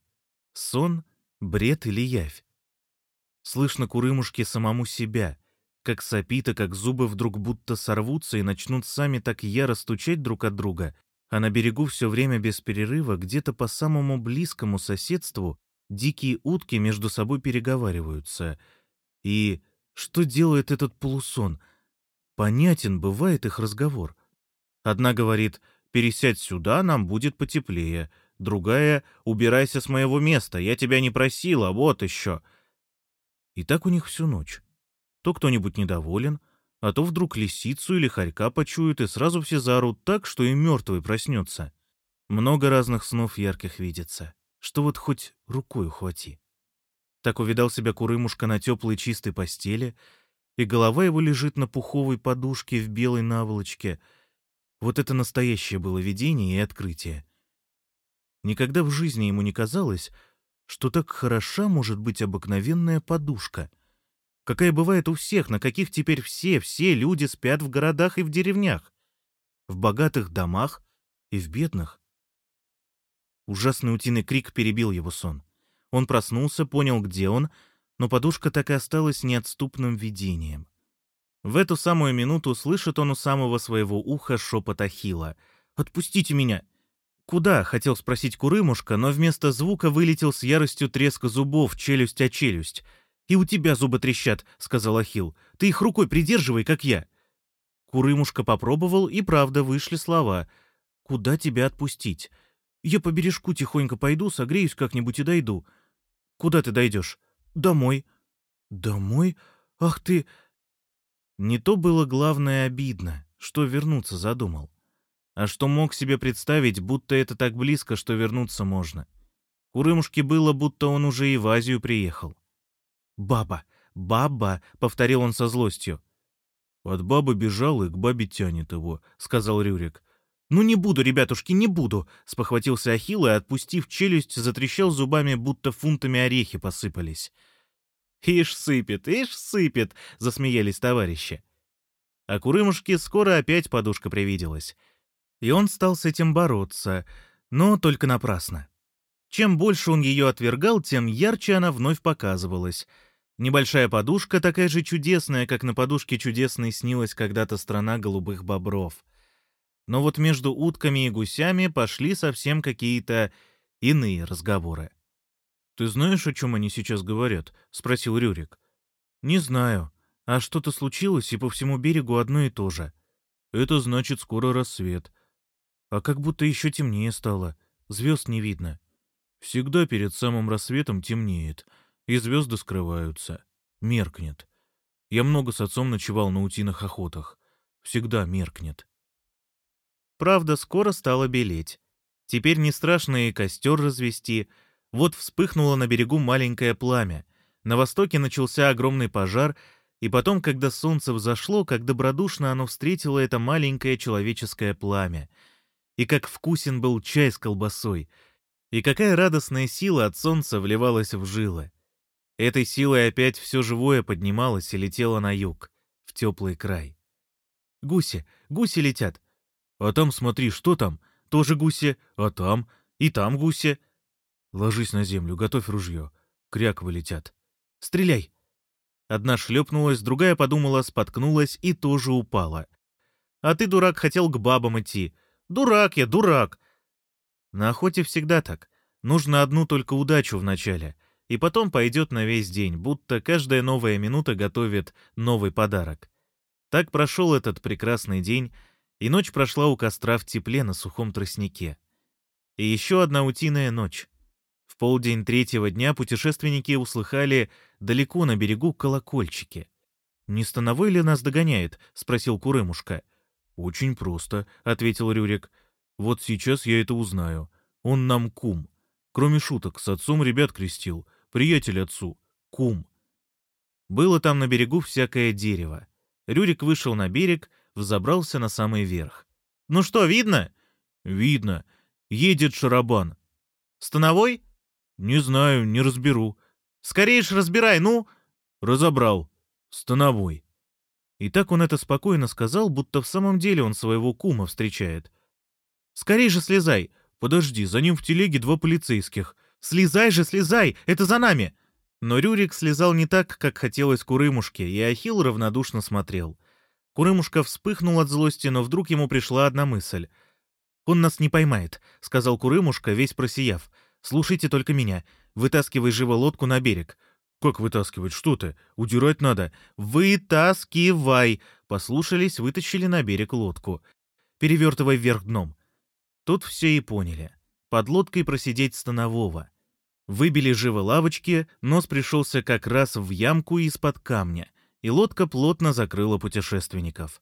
Сон, бред или явь? Слышно курымушки самому себя — как сопит, и как зубы вдруг будто сорвутся и начнут сами так яро стучать друг от друга, а на берегу все время без перерыва, где-то по самому близкому соседству, дикие утки между собой переговариваются. И что делает этот полусон? Понятен бывает их разговор. Одна говорит «пересядь сюда, нам будет потеплее», другая «убирайся с моего места, я тебя не просила, вот еще». И так у них всю ночь. То кто-нибудь недоволен, а то вдруг лисицу или хорька почуют, и сразу все заорут так, что и мертвый проснется. Много разных снов ярких видится, что вот хоть рукой ухвати. Так увидал себя Курымушка на теплой чистой постели, и голова его лежит на пуховой подушке в белой наволочке. Вот это настоящее было видение и открытие. Никогда в жизни ему не казалось, что так хороша может быть обыкновенная подушка, какая бывает у всех, на каких теперь все, все люди спят в городах и в деревнях, в богатых домах и в бедных. Ужасный утиный крик перебил его сон. Он проснулся, понял, где он, но подушка так и осталась неотступным видением. В эту самую минуту слышит он у самого своего уха шепот Ахила. «Отпустите меня!» «Куда?» — хотел спросить Курымушка, но вместо звука вылетел с яростью треска зубов, челюсть о челюсть. «И у тебя зубы трещат», — сказал Ахил. «Ты их рукой придерживай, как я». Курымушка попробовал, и правда вышли слова. «Куда тебя отпустить?» «Я по бережку тихонько пойду, согреюсь как-нибудь и дойду». «Куда ты дойдешь?» «Домой». «Домой? Ах ты...» Не то было главное обидно, что вернуться задумал а что мог себе представить, будто это так близко, что вернуться можно. Курымушке было, будто он уже и в Азию приехал. «Баба! Баба!» — повторил он со злостью. «От бабы бежал и к бабе тянет его», — сказал Рюрик. «Ну не буду, ребятушки, не буду!» — спохватился Ахилл и, отпустив челюсть, затрещал зубами, будто фунтами орехи посыпались. «Ишь сыпет, ишь сыпет!» — засмеялись товарищи. А Курымушке скоро опять подушка привиделась — и он стал с этим бороться, но только напрасно. Чем больше он ее отвергал, тем ярче она вновь показывалась. Небольшая подушка, такая же чудесная, как на подушке чудесной снилась когда-то страна голубых бобров. Но вот между утками и гусями пошли совсем какие-то иные разговоры. «Ты знаешь, о чем они сейчас говорят?» — спросил Рюрик. «Не знаю. А что-то случилось, и по всему берегу одно и то же». «Это значит, скоро рассвет. А как будто еще темнее стало. Звезд не видно. Всегда перед самым рассветом темнеет, и звезды скрываются. Меркнет. Я много с отцом ночевал на утиных охотах. Всегда меркнет. Правда, скоро стало белеть. Теперь не страшно и костер развести. Вот вспыхнуло на берегу маленькое пламя. На востоке начался огромный пожар, и потом, когда солнце взошло, как добродушно оно встретило это маленькое человеческое пламя — и как вкусен был чай с колбасой, и какая радостная сила от солнца вливалась в жилы. Этой силой опять все живое поднималось и летело на юг, в теплый край. Гуси, гуси летят. А там смотри, что там? Тоже гуси, а там? И там гуси. Ложись на землю, готовь ружье. Кряквы летят. Стреляй. Одна шлепнулась, другая подумала, споткнулась и тоже упала. А ты, дурак, хотел к бабам идти. Дурак я, дурак. На охоте всегда так. Нужно одну только удачу вначале, и потом пойдет на весь день, будто каждая новая минута готовит новый подарок. Так прошел этот прекрасный день, и ночь прошла у костра в тепле на сухом тростнике. И еще одна утиная ночь. В полдень третьего дня путешественники услыхали далеко на берегу колокольчики. «Не становой ли нас догоняет?» — спросил Курымушка. «Очень просто», — ответил Рюрик. «Вот сейчас я это узнаю. Он нам кум. Кроме шуток, с отцом ребят крестил. Приятель отцу. Кум». Было там на берегу всякое дерево. Рюрик вышел на берег, взобрался на самый верх. «Ну что, видно?» «Видно. Едет шарабан». «Становой?» «Не знаю, не разберу». «Скорее ж разбирай, ну!» «Разобрал. Становой». И так он это спокойно сказал, будто в самом деле он своего кума встречает. «Скорей же слезай!» «Подожди, за ним в телеге два полицейских». «Слезай же, слезай! Это за нами!» Но Рюрик слезал не так, как хотелось Курымушке, и Ахилл равнодушно смотрел. Курымушка вспыхнул от злости, но вдруг ему пришла одна мысль. «Он нас не поймает», — сказал Курымушка, весь просияв. «Слушайте только меня. Вытаскивай живо лодку на берег. «Как вытаскивать? Что ты? Удирать надо!» «Вытаскивай!» Послушались, вытащили на берег лодку. перевертывая вверх дном. Тут все и поняли. Под лодкой просидеть станового. Выбили живо лавочки, нос пришелся как раз в ямку из-под камня, и лодка плотно закрыла путешественников.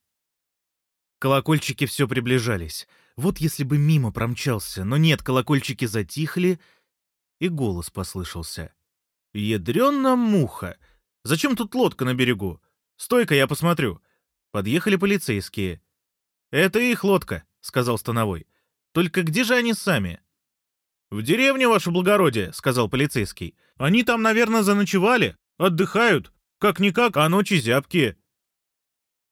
Колокольчики все приближались. Вот если бы мимо промчался, но нет, колокольчики затихли, и голос послышался. «Ядрёна муха! Зачем тут лодка на берегу? Стой-ка, я посмотрю». Подъехали полицейские. «Это их лодка», — сказал Становой. «Только где же они сами?» «В деревне, ваше благородие», — сказал полицейский. «Они там, наверное, заночевали, отдыхают. Как-никак, а ночи зябкие».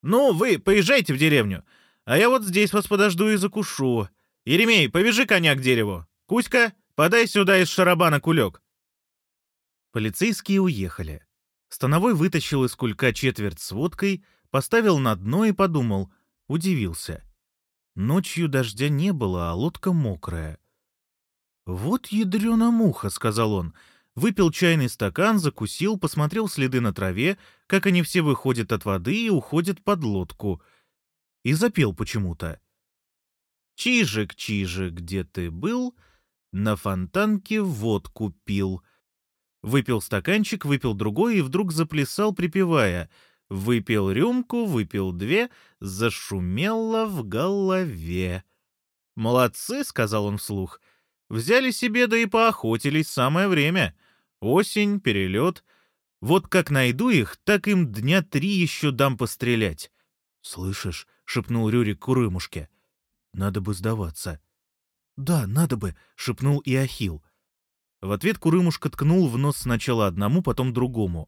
«Ну, вы поезжайте в деревню, а я вот здесь вас подожду и закушу. Еремей, повяжи коня к дереву. Кузька, подай сюда из шарабана кулек». Полицейские уехали. Становой вытащил из кулька четверть с водкой, поставил на дно и подумал, удивился. Ночью дождя не было, а лодка мокрая. «Вот ядрена муха», — сказал он. Выпил чайный стакан, закусил, посмотрел следы на траве, как они все выходят от воды и уходят под лодку — и запел почему-то. «Чижик, Чижик, где ты был? На фонтанке водку пил». Выпил стаканчик, выпил другой и вдруг заплясал, припевая. Выпил рюмку, выпил две, зашумело в голове. «Молодцы», — сказал он вслух. «Взяли себе, да и поохотились самое время. Осень, перелет. Вот как найду их, так им дня три еще дам пострелять». «Слышишь?» — шепнул Рюрик Курымушке. «Надо бы сдаваться». «Да, надо бы», — шепнул и Ахил. В ответ Курымушка ткнул в нос сначала одному, потом другому.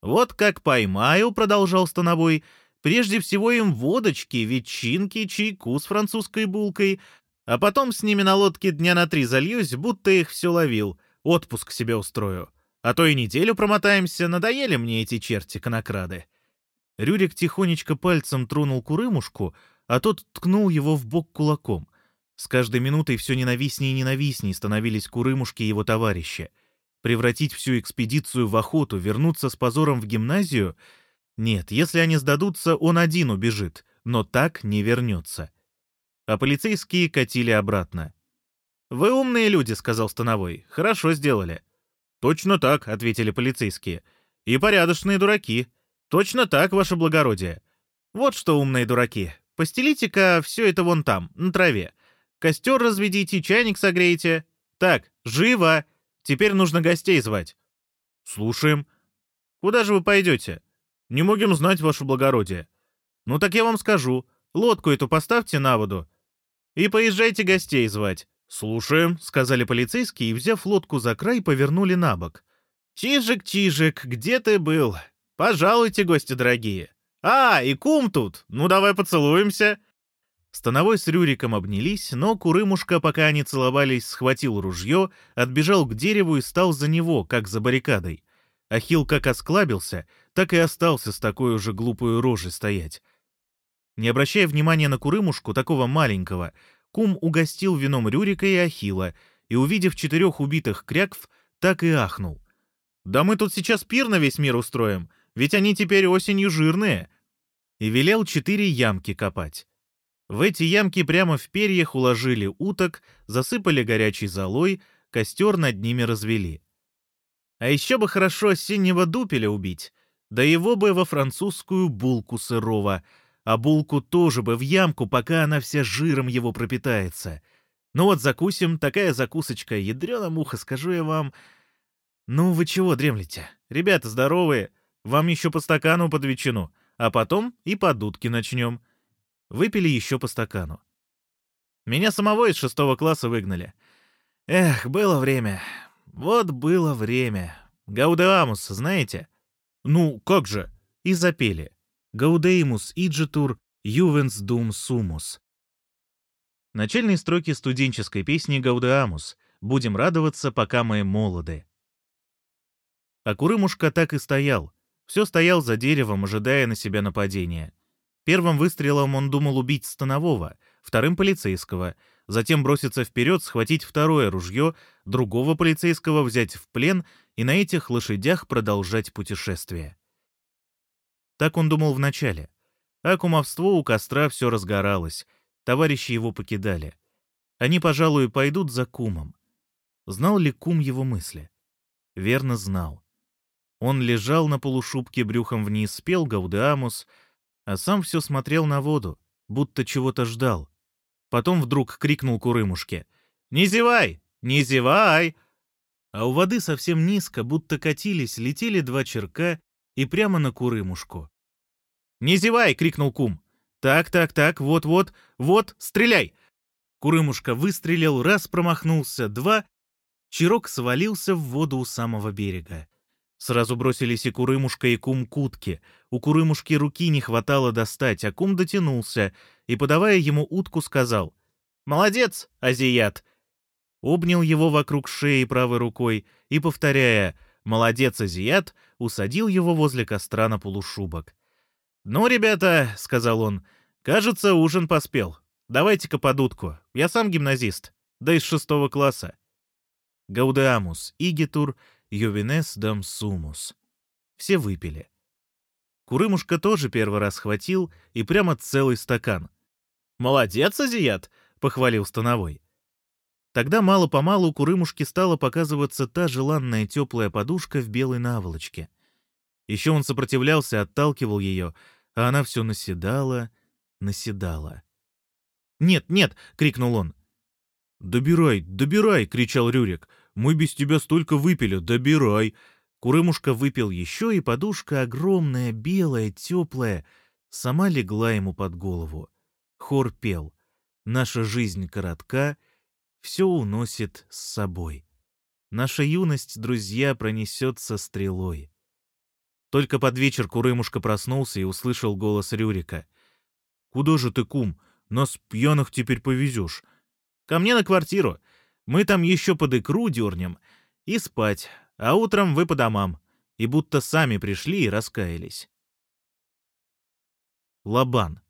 «Вот как поймаю», — продолжал Становой, — «прежде всего им водочки, ветчинки, чайку с французской булкой, а потом с ними на лодке дня на три зальюсь, будто их все ловил, отпуск себе устрою. А то и неделю промотаемся, надоели мне эти черти-конокрады». Рюрик тихонечко пальцем тронул Курымушку, а тот ткнул его в бок кулаком. С каждой минутой все ненавистнее и ненавистнее становились Курымушки и его товарищи. Превратить всю экспедицию в охоту, вернуться с позором в гимназию? Нет, если они сдадутся, он один убежит, но так не вернется. А полицейские катили обратно. «Вы умные люди», — сказал Становой. «Хорошо сделали». «Точно так», — ответили полицейские. «И порядочные дураки». «Точно так, ваше благородие. Вот что, умные дураки, постелите-ка все это вон там, на траве. Костер разведите, чайник согрейте. Так, живо! Теперь нужно гостей звать». «Слушаем». «Куда же вы пойдете?» «Не можем знать, ваше благородие». «Ну так я вам скажу. Лодку эту поставьте на воду. И поезжайте гостей звать». «Слушаем», — сказали полицейские и, взяв лодку за край, повернули на бок. «Чижик, Чижик, где ты был? «Пожалуйте, гости дорогие!» «А, и кум тут! Ну, давай поцелуемся!» Становой с Рюриком обнялись, но Курымушка, пока они целовались, схватил ружье, отбежал к дереву и стал за него, как за баррикадой. Ахил как осклабился, так и остался с такой уже глупой рожей стоять. Не обращая внимания на Курымушку, такого маленького, кум угостил вином Рюрика и Ахила, и, увидев четырех убитых крякв, так и ахнул. «Да мы тут сейчас пир на весь мир устроим!» ведь они теперь осенью жирные. И велел четыре ямки копать. В эти ямки прямо в перьях уложили уток, засыпали горячей золой, костер над ними развели. А еще бы хорошо осеннего дупеля убить, да его бы во французскую булку сырого, а булку тоже бы в ямку, пока она вся жиром его пропитается. Ну вот закусим, такая закусочка, ядрёна муха, скажу я вам. Ну вы чего дремлете? Ребята здоровые, вам еще по стакану под ветчину, а потом и по дудке начнем. Выпили еще по стакану. Меня самого из шестого класса выгнали. Эх, было время. Вот было время. Гаудеамус, знаете? Ну, как же? И запели. Гаудеимус иджитур ювенс дум сумус. Начальные строки студенческой песни Гаудеамус. Будем радоваться, пока мы молоды. А Курымушка так и стоял, все стоял за деревом, ожидая на себя нападения. Первым выстрелом он думал убить станового, вторым — полицейского, затем броситься вперед, схватить второе ружье, другого полицейского взять в плен и на этих лошадях продолжать путешествие. Так он думал вначале. А кумовство у костра все разгоралось. товарищи его покидали. Они, пожалуй, пойдут за кумом. Знал ли кум его мысли? Верно знал. Он лежал на полушубке брюхом вниз, спел Гаудеамус, а сам все смотрел на воду, будто чего-то ждал. Потом вдруг крикнул Курымушке. «Не зевай! Не зевай!» А у воды совсем низко, будто катились, летели два черка и прямо на Курымушку. «Не зевай!» — крикнул кум. «Так, так, так, вот-вот, вот, стреляй!» Курымушка выстрелил, раз промахнулся, два. Чирок свалился в воду у самого берега. Сразу бросились и Курымушка, и кум к утке. У Курымушки руки не хватало достать, а кум дотянулся и, подавая ему утку, сказал «Молодец, азият!» Обнял его вокруг шеи правой рукой и, повторяя «Молодец, азиат!», усадил его возле костра на полушубок. «Ну, ребята», — сказал он, — «кажется, ужин поспел. Давайте-ка под утку. Я сам гимназист, да из шестого класса». Гаудеамус, Игитур, Ювенес дам. Все выпили. Курымушка тоже первый раз схватил и прямо целый стакан. «Молодец, азиат!» — похвалил Становой. Тогда мало-помалу у Курымушки стала показываться та желанная теплая подушка в белой наволочке — еще он сопротивлялся, отталкивал ее, а она все наседала, наседала. «Нет, нет!» — крикнул он. «Добирай, добирай!» — кричал Рюрик. «Мы без тебя столько выпили, добирай!» Курымушка выпил еще, и подушка огромная, белая, теплая, сама легла ему под голову. Хор пел. «Наша жизнь коротка, все уносит с собой. Наша юность, друзья, пронесется стрелой. Только под вечер Курымушка проснулся и услышал голос Рюрика. «Куда же ты, кум? Нас пьяных теперь повезешь. Ко мне на квартиру. Мы там еще под икру дернем. И спать. А утром вы по домам. И будто сами пришли и раскаялись». Лабан.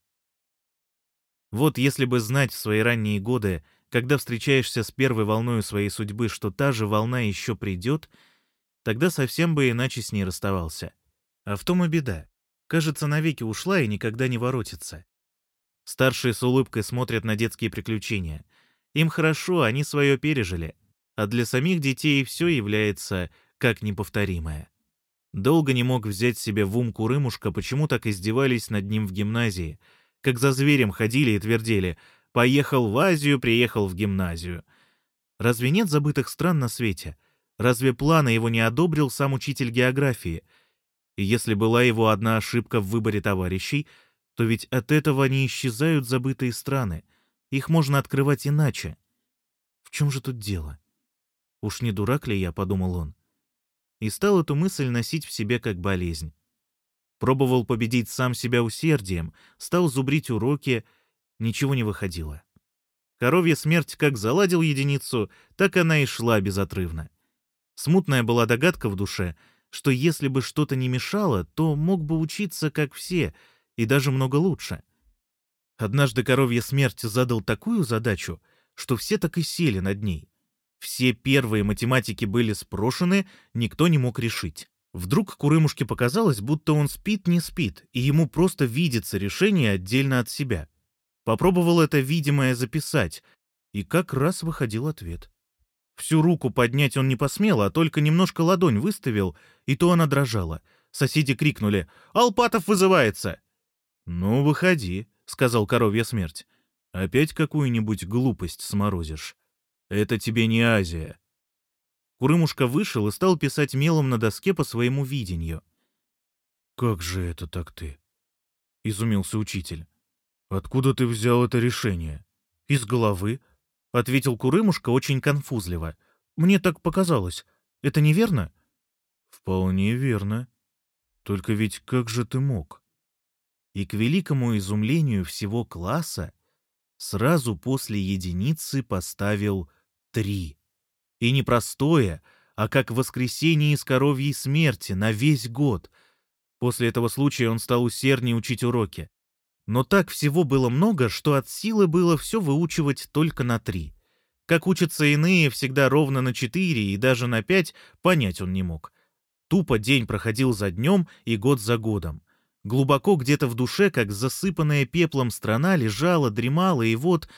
Вот если бы знать в свои ранние годы, когда встречаешься с первой волной своей судьбы, что та же волна еще придет, тогда совсем бы иначе с ней расставался. А в том и беда. Кажется, навеки ушла и никогда не воротится. Старшие с улыбкой смотрят на детские приключения. Им хорошо, они свое пережили. А для самих детей все является как неповторимое. Долго не мог взять себе в ум Курымушка, почему так издевались над ним в гимназии. Как за зверем ходили и твердили «Поехал в Азию, приехал в гимназию». Разве нет забытых стран на свете? Разве планы его не одобрил сам учитель географии — и если была его одна ошибка в выборе товарищей, то ведь от этого не исчезают забытые страны. Их можно открывать иначе. В чем же тут дело? Уж не дурак ли я, подумал он. И стал эту мысль носить в себе как болезнь. Пробовал победить сам себя усердием, стал зубрить уроки, ничего не выходило. Коровья смерть как заладил единицу, так она и шла безотрывно. Смутная была догадка в душе — что если бы что-то не мешало, то мог бы учиться, как все, и даже много лучше. Однажды коровья смерть задал такую задачу, что все так и сели над ней. Все первые математики были спрошены, никто не мог решить. Вдруг Курымушке показалось, будто он спит, не спит, и ему просто видится решение отдельно от себя. Попробовал это видимое записать, и как раз выходил ответ. Всю руку поднять он не посмел, а только немножко ладонь выставил, и то она дрожала. Соседи крикнули «Алпатов вызывается!» «Ну, выходи», — сказал коровья смерть. «Опять какую-нибудь глупость сморозишь. Это тебе не Азия». Курымушка вышел и стал писать мелом на доске по своему видению. «Как же это так ты?» — изумился учитель. «Откуда ты взял это решение?» «Из головы», — ответил Курымушка очень конфузливо. «Мне так показалось. Это неверно?» «Вполне верно. Только ведь как же ты мог?» И к великому изумлению всего класса сразу после единицы поставил три. И не простое, а как воскресенье из коровьей смерти на весь год. После этого случая он стал усерднее учить уроки. Но так всего было много, что от силы было все выучивать только на три. Как учатся иные, всегда ровно на четыре и даже на пять, понять он не мог. Тупо день проходил за днем и год за годом. Глубоко где-то в душе, как засыпанная пеплом страна, лежала, дремала, и вот,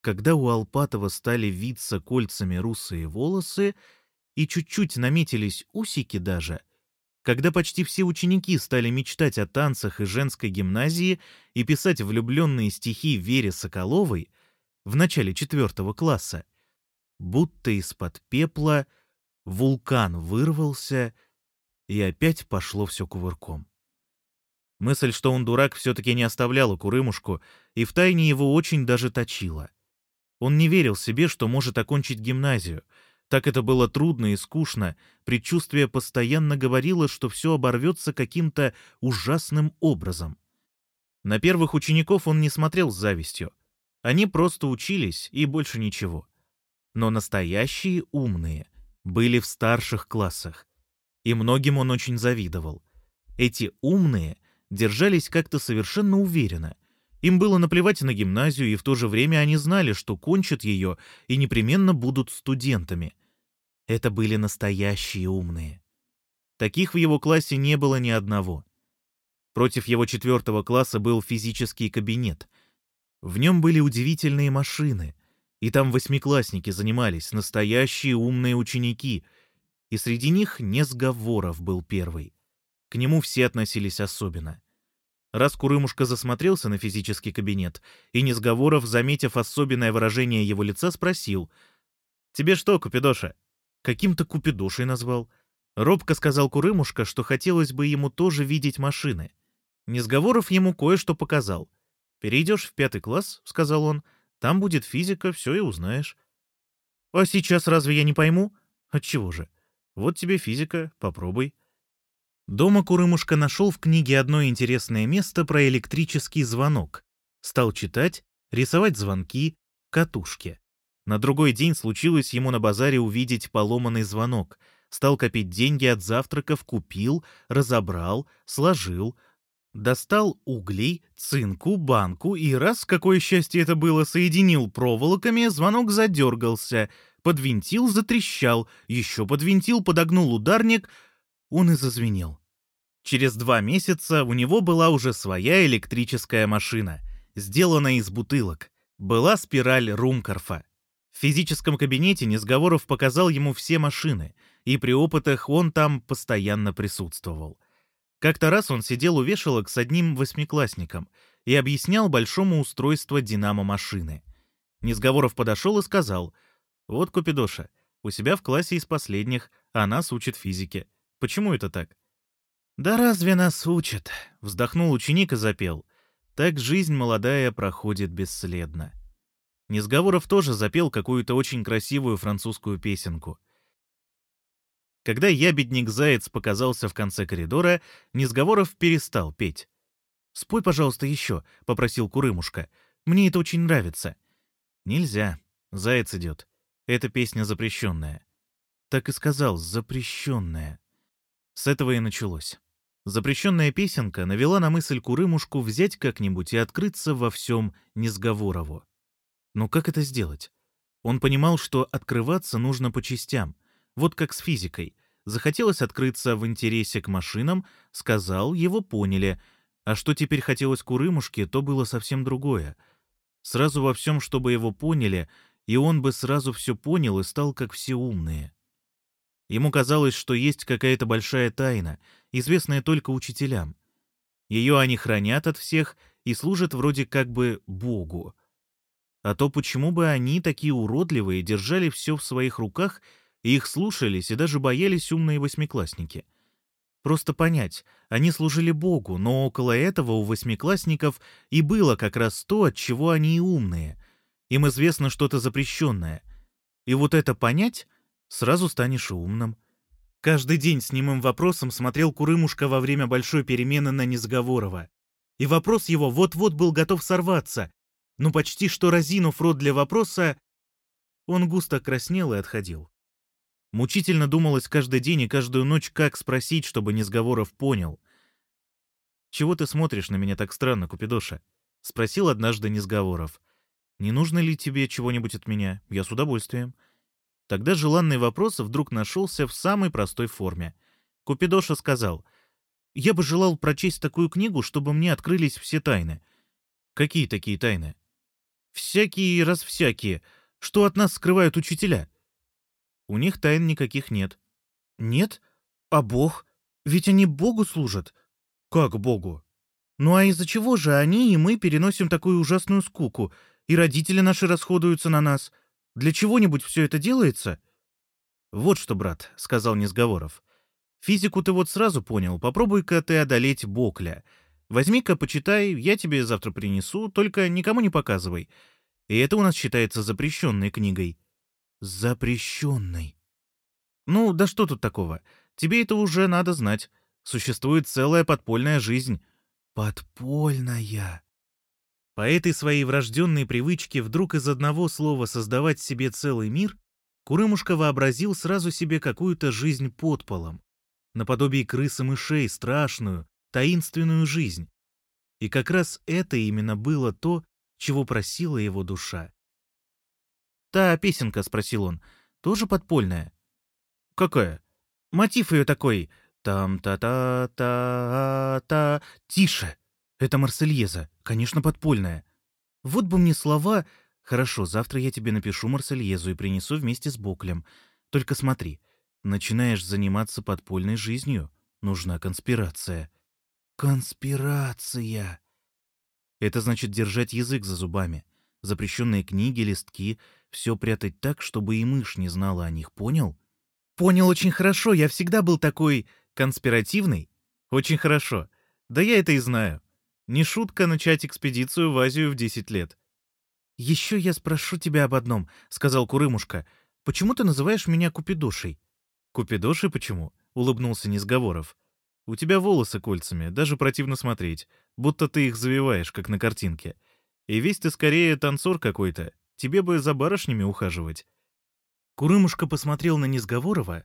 когда у Алпатова стали виться кольцами русые волосы и чуть-чуть наметились усики даже, когда почти все ученики стали мечтать о танцах и женской гимназии и писать влюбленные стихи Вере Соколовой в начале четвертого класса, будто из-под пепла вулкан вырвался, и опять пошло все кувырком. Мысль, что он дурак, все-таки не оставляла Курымушку, и втайне его очень даже точила. Он не верил себе, что может окончить гимназию. Так это было трудно и скучно, предчувствие постоянно говорило, что все оборвется каким-то ужасным образом. На первых учеников он не смотрел с завистью. Они просто учились, и больше ничего. Но настоящие умные были в старших классах. И многим он очень завидовал. Эти умные — держались как-то совершенно уверенно. Им было наплевать на гимназию, и в то же время они знали, что кончат ее и непременно будут студентами. Это были настоящие умные. Таких в его классе не было ни одного. Против его четвертого класса был физический кабинет. В нем были удивительные машины, и там восьмиклассники занимались, настоящие умные ученики, и среди них Несговоров был первый. К нему все относились особенно. Раз Курымушка засмотрелся на физический кабинет, и Несговоров, заметив особенное выражение его лица, спросил. «Тебе что, Купидоша?» Каким-то Купидошей назвал. Робко сказал Курымушка, что хотелось бы ему тоже видеть машины. Несговоров ему кое-что показал. «Перейдешь в пятый класс», — сказал он, — «там будет физика, все и узнаешь». «А сейчас разве я не пойму?» «Отчего же? Вот тебе физика, попробуй». Дома Курымушка нашел в книге одно интересное место про электрический звонок. Стал читать, рисовать звонки, катушки. На другой день случилось ему на базаре увидеть поломанный звонок. Стал копить деньги от завтраков, купил, разобрал, сложил, достал углей, цинку, банку и раз, какое счастье это было, соединил проволоками, звонок задергался, подвинтил, затрещал, еще подвинтил, подогнул ударник — он и зазвенел. Через два месяца у него была уже своя электрическая машина, сделанная из бутылок. Была спираль Румкарфа. В физическом кабинете Несговоров показал ему все машины, и при опытах он там постоянно присутствовал. Как-то раз он сидел у вешалок с одним восьмиклассником и объяснял большому устройство динамо-машины. Несговоров подошел и сказал, «Вот, Купидоша, у себя в классе из последних, а нас учат физике. Почему это так? «Да разве нас учат?» — вздохнул ученик и запел. «Так жизнь молодая проходит бесследно». Несговоров тоже запел какую-то очень красивую французскую песенку. Когда ябедник-заяц показался в конце коридора, Несговоров перестал петь. «Спой, пожалуйста, еще», — попросил Курымушка. «Мне это очень нравится». «Нельзя. Заяц идет. Эта песня запрещенная». Так и сказал, запрещенная. С этого и началось. Запрещенная песенка навела на мысль Курымушку взять как-нибудь и открыться во всем Несговорову. Но как это сделать? Он понимал, что открываться нужно по частям, вот как с физикой. Захотелось открыться в интересе к машинам, сказал, его поняли. А что теперь хотелось Курымушке, то было совсем другое. Сразу во всем, чтобы его поняли, и он бы сразу все понял и стал как все умные. Ему казалось, что есть какая-то большая тайна, известная только учителям. Ее они хранят от всех и служат вроде как бы Богу. А то почему бы они, такие уродливые, держали все в своих руках и их слушались и даже боялись умные восьмиклассники? Просто понять, они служили Богу, но около этого у восьмиклассников и было как раз то, от чего они и умные. Им известно что-то запрещенное. И вот это понять Сразу станешь умным. Каждый день с немым вопросом смотрел Курымушка во время большой перемены на Несговорова. И вопрос его вот-вот был готов сорваться. Но почти что разинув рот для вопроса, он густо краснел и отходил. Мучительно думалось каждый день и каждую ночь, как спросить, чтобы Несговоров понял. «Чего ты смотришь на меня так странно, Купидоша?» — спросил однажды Несговоров. «Не нужно ли тебе чего-нибудь от меня? Я с удовольствием». Тогда желанный вопрос вдруг нашелся в самой простой форме. Купидоша сказал, Я бы желал прочесть такую книгу, чтобы мне открылись все тайны». «Какие такие тайны?» «Всякие раз всякие. Что от нас скрывают учителя?» «У них тайн никаких нет». «Нет? А Бог? Ведь они Богу служат». «Как Богу?» «Ну а из-за чего же они и мы переносим такую ужасную скуку, и родители наши расходуются на нас? Для чего-нибудь все это делается?» «Вот что, брат», — сказал Несговоров. «Физику ты вот сразу понял, попробуй-ка ты одолеть Бокля. Возьми-ка, почитай, я тебе завтра принесу, только никому не показывай. И это у нас считается запрещенной книгой». «Запрещенной?» «Ну, да что тут такого? Тебе это уже надо знать. Существует целая подпольная жизнь». «Подпольная?» По этой своей врожденной привычке вдруг из одного слова создавать себе целый мир Курымушка вообразил сразу себе какую-то жизнь под полом, наподобие крысы мышей, страшную, таинственную жизнь. И как раз это именно было то, чего просила его душа. «Та песенка», — спросил он, — «тоже подпольная?» «Какая?» «Мотив ее такой. Там-та-та-та-та...» «Тише! Это Марсельеза, конечно, подпольная. Вот бы мне слова «Хорошо, завтра я тебе напишу Марсельезу и принесу вместе с Боклем. Только смотри, начинаешь заниматься подпольной жизнью. Нужна конспирация». «Конспирация!» Это значит держать язык за зубами. Запрещенные книги, листки — все прятать так, чтобы и мышь не знала о них, понял? «Понял очень хорошо, я всегда был такой... конспиративный?» «Очень хорошо. Да я это и знаю. Не шутка начать экспедицию в Азию в 10 лет. «Еще я спрошу тебя об одном», — сказал Курымушка. «Почему ты называешь меня Купидошей?» «Купидошей почему?» — улыбнулся Несговоров. «У тебя волосы кольцами, даже противно смотреть, будто ты их завиваешь, как на картинке. И весь ты скорее танцор какой-то, тебе бы за барышнями ухаживать». Курымушка посмотрел на Несговорова,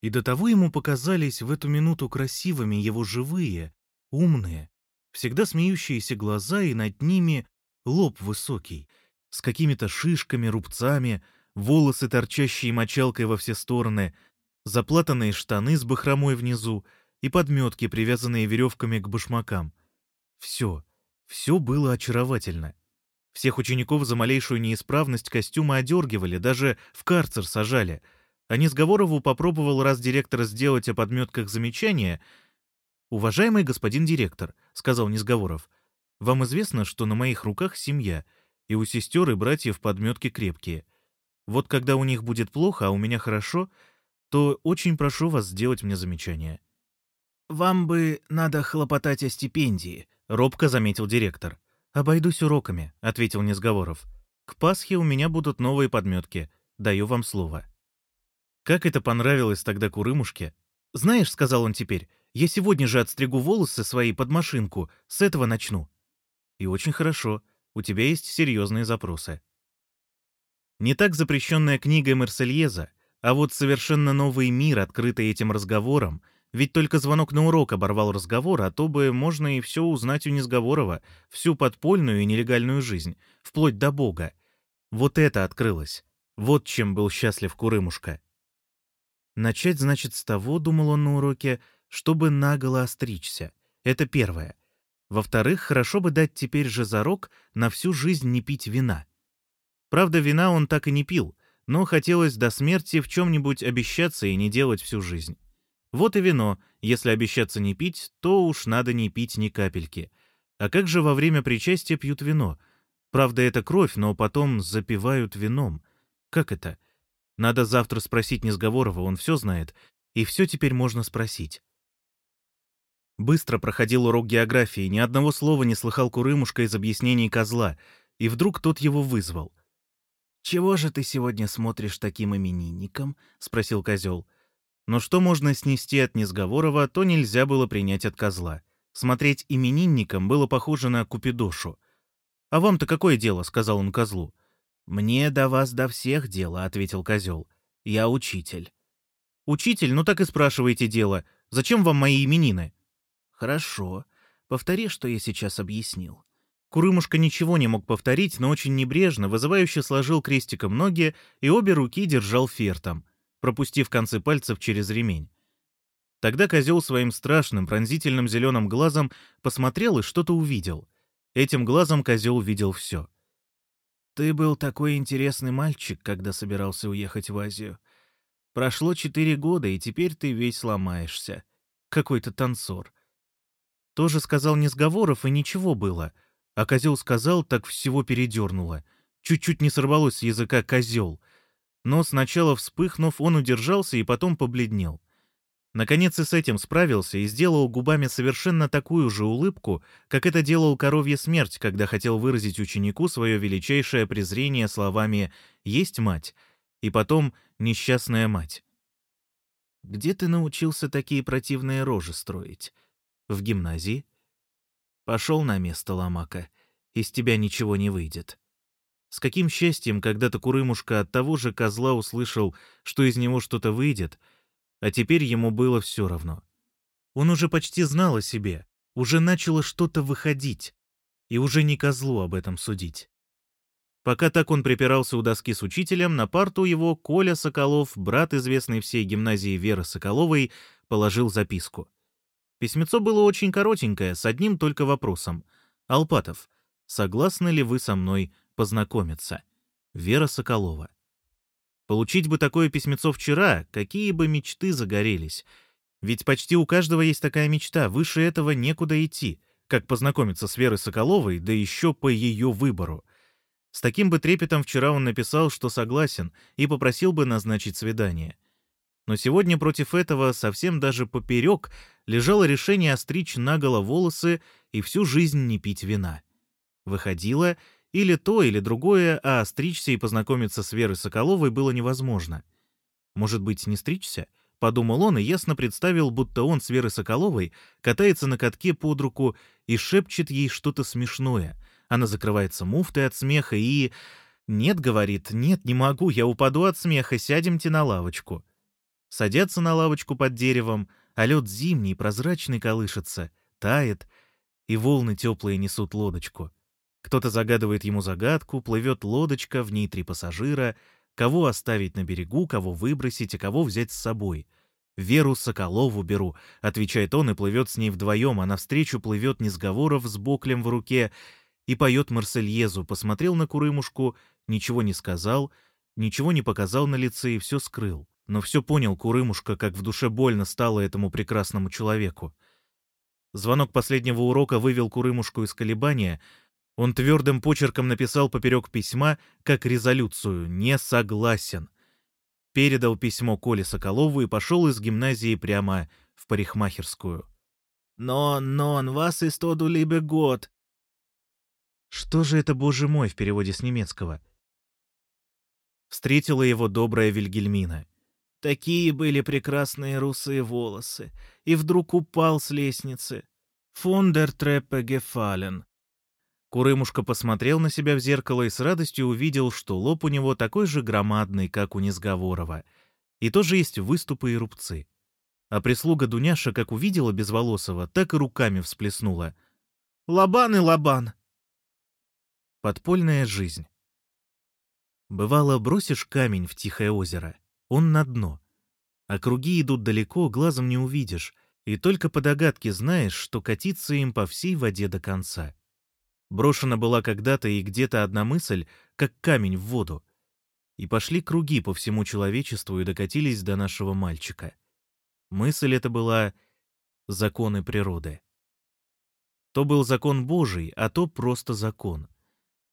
и до того ему показались в эту минуту красивыми его живые, умные, всегда смеющиеся глаза, и над ними лоб высокий — с какими-то шишками, рубцами, волосы, торчащие мочалкой во все стороны, заплатанные штаны с бахромой внизу и подметки, привязанные веревками к башмакам. Все, все было очаровательно. Всех учеников за малейшую неисправность костюма одергивали, даже в карцер сажали. А Несговорову попробовал раз директор сделать о подметках замечание. «Уважаемый господин директор», — сказал Несговоров, — «вам известно, что на моих руках семья — и у сестер и братьев подметки крепкие. Вот когда у них будет плохо, а у меня хорошо, то очень прошу вас сделать мне замечание». «Вам бы надо хлопотать о стипендии», — робко заметил директор. «Обойдусь уроками», — ответил Несговоров. «К Пасхе у меня будут новые подметки. Даю вам слово». Как это понравилось тогда Курымушке. «Знаешь», — сказал он теперь, — «я сегодня же отстригу волосы свои под машинку, с этого начну». «И очень хорошо у тебя есть серьезные запросы. Не так запрещенная книга Мерсельеза, а вот совершенно новый мир, открытый этим разговором, ведь только звонок на урок оборвал разговор, а то бы можно и все узнать у Несговорова, всю подпольную и нелегальную жизнь, вплоть до Бога. Вот это открылось. Вот чем был счастлив Курымушка. Начать, значит, с того, думал он на уроке, чтобы наголо остричься. Это первое. Во-вторых, хорошо бы дать теперь же зарок на всю жизнь не пить вина. Правда, вина он так и не пил, но хотелось до смерти в чем-нибудь обещаться и не делать всю жизнь. Вот и вино, если обещаться не пить, то уж надо не пить ни капельки. А как же во время причастия пьют вино? Правда, это кровь, но потом запивают вином. Как это? Надо завтра спросить Несговорова, он все знает. И все теперь можно спросить. Быстро проходил урок географии, ни одного слова не слыхал Курымушка из объяснений козла, и вдруг тот его вызвал. «Чего же ты сегодня смотришь таким именинником?» — спросил козел. Но что можно снести от Несговорова, то нельзя было принять от козла. Смотреть именинником было похоже на купидошу. «А вам-то какое дело?» — сказал он козлу. «Мне до вас до всех дело», — ответил козел. «Я учитель». «Учитель? Ну так и спрашивайте дело. Зачем вам мои именины?» «Хорошо. Повтори, что я сейчас объяснил». Курымушка ничего не мог повторить, но очень небрежно, вызывающе сложил крестиком ноги и обе руки держал фертом, пропустив концы пальцев через ремень. Тогда козел своим страшным пронзительным зеленым глазом посмотрел и что-то увидел. Этим глазом козел видел все. «Ты был такой интересный мальчик, когда собирался уехать в Азию. Прошло четыре года, и теперь ты весь ломаешься. Какой-то танцор». Тоже сказал Несговоров, и ничего было. А козел сказал, так всего передернуло. Чуть-чуть не сорвалось с языка козел. Но сначала вспыхнув, он удержался и потом побледнел. Наконец и с этим справился и сделал губами совершенно такую же улыбку, как это делал коровья смерть, когда хотел выразить ученику свое величайшее презрение словами «есть мать» и потом «несчастная мать». «Где ты научился такие противные рожи строить? В гимназии?» «Пошел на место, Ломака. Из тебя ничего не выйдет». С каким счастьем когда-то Курымушка от того же козла услышал, что из него что-то выйдет — а теперь ему было все равно. Он уже почти знал о себе, уже начало что-то выходить, и уже не козлу об этом судить. Пока так он припирался у доски с учителем, на парту его Коля Соколов, брат известный всей гимназии Веры Соколовой, положил записку. Письмецо было очень коротенькое, с одним только вопросом. «Алпатов, согласны ли вы со мной познакомиться?» Вера Соколова. Получить бы такое письмецо вчера, какие бы мечты загорелись. Ведь почти у каждого есть такая мечта, выше этого некуда идти, как познакомиться с Верой Соколовой, да еще по ее выбору. С таким бы трепетом вчера он написал, что согласен, и попросил бы назначить свидание. Но сегодня против этого совсем даже поперек лежало решение остричь наголо волосы и всю жизнь не пить вина. Выходило, или то, или другое, а стричься и познакомиться с Верой Соколовой было невозможно. Может быть, не стричься? Подумал он и ясно представил, будто он с Верой Соколовой катается на катке под руку и шепчет ей что-то смешное. Она закрывается муфтой от смеха и... «Нет», — говорит, — «нет, не могу, я упаду от смеха, сядемте на лавочку». Садятся на лавочку под деревом, а лед зимний, прозрачный колышется, тает, и волны теплые несут лодочку. Кто-то загадывает ему загадку, плывет лодочка, в ней три пассажира, кого оставить на берегу, кого выбросить, а кого взять с собой. «Веру Соколову беру», — отвечает он и плывет с ней вдвоем, а навстречу плывет Несговоров с боклем в руке и поет Марсельезу, посмотрел на Курымушку, ничего не сказал, ничего не показал на лице и все скрыл. Но все понял Курымушка, как в душе больно стало этому прекрасному человеку. Звонок последнего урока вывел Курымушку из колебания — он твердым почерком написал поперек письма, как резолюцию «Не согласен». Передал письмо Коле Соколову и пошел из гимназии прямо в парикмахерскую. «Нон, нон, вас из тоду либе год». Что же это, боже мой, в переводе с немецкого? Встретила его добрая Вильгельмина. Такие были прекрасные русые волосы. И вдруг упал с лестницы. «Фундер треппе гефален», Курымушка посмотрел на себя в зеркало и с радостью увидел, что лоб у него такой же громадный, как у Несговорова, и тоже есть выступы и рубцы. А прислуга Дуняша, как увидела Безволосого, так и руками всплеснула. «Лобан и лобан!» Подпольная жизнь. Бывало, бросишь камень в тихое озеро, он на дно. А круги идут далеко, глазом не увидишь, и только по догадке знаешь, что катиться им по всей воде до конца. Брошена была когда-то и где-то одна мысль, как камень в воду. И пошли круги по всему человечеству и докатились до нашего мальчика. Мысль эта была законы природы. То был закон Божий, а то просто закон.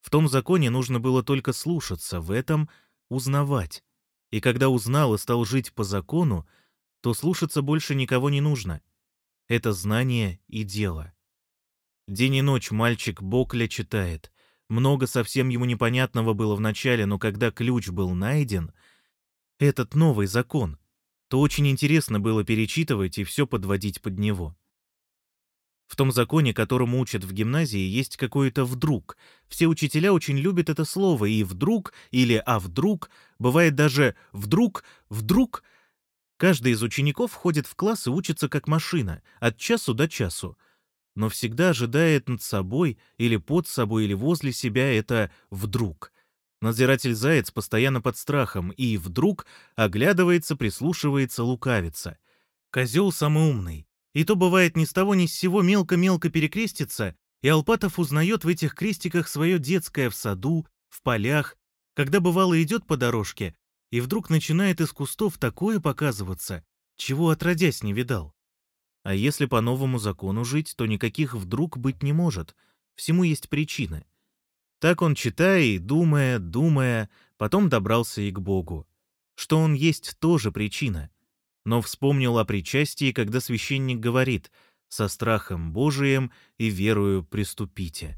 В том законе нужно было только слушаться, в этом узнавать. И когда узнал и стал жить по закону, то слушаться больше никого не нужно. Это знание и дело. День и ночь мальчик Бокля читает. Много совсем ему непонятного было вначале, но когда ключ был найден, этот новый закон, то очень интересно было перечитывать и все подводить под него. В том законе, которому учат в гимназии, есть какое-то «вдруг». Все учителя очень любят это слово, и «вдруг» или «а вдруг», бывает даже «вдруг», «вдруг». Каждый из учеников входит в класс и учится как машина, от часу до часу но всегда ожидает над собой или под собой или возле себя это «вдруг». Надзиратель Заяц постоянно под страхом и вдруг оглядывается, прислушивается, лукавится. Козел самый умный. И то бывает ни с того ни с сего мелко-мелко перекрестится, и Алпатов узнает в этих крестиках свое детское в саду, в полях, когда бывало идет по дорожке, и вдруг начинает из кустов такое показываться, чего отродясь не видал. А если по новому закону жить, то никаких вдруг быть не может. Всему есть причины. Так он, читая и думая, думая, потом добрался и к Богу. Что он есть тоже причина. Но вспомнил о причастии, когда священник говорит «со страхом Божиим и верою приступите».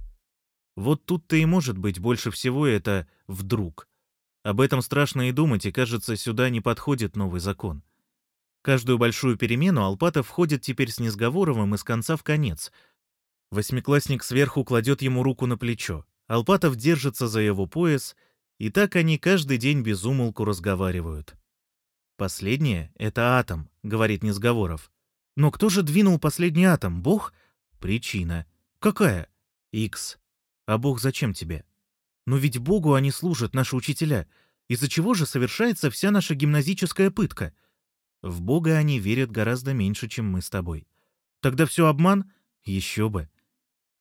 Вот тут-то и может быть больше всего это «вдруг». Об этом страшно и думать, и, кажется, сюда не подходит новый закон. Каждую большую перемену Алпатов входит теперь с Несговоровым из конца в конец. Восьмиклассник сверху кладет ему руку на плечо. Алпатов держится за его пояс, и так они каждый день без умолку разговаривают. «Последнее — это атом», — говорит Несговоров. «Но кто же двинул последний атом? Бог?» «Причина». «Какая?» «Икс». «А Бог зачем тебе?» «Но ведь Богу они служат, наши учителя. Из-за чего же совершается вся наша гимназическая пытка?» В Бога они верят гораздо меньше, чем мы с тобой. Тогда все обман? Еще бы.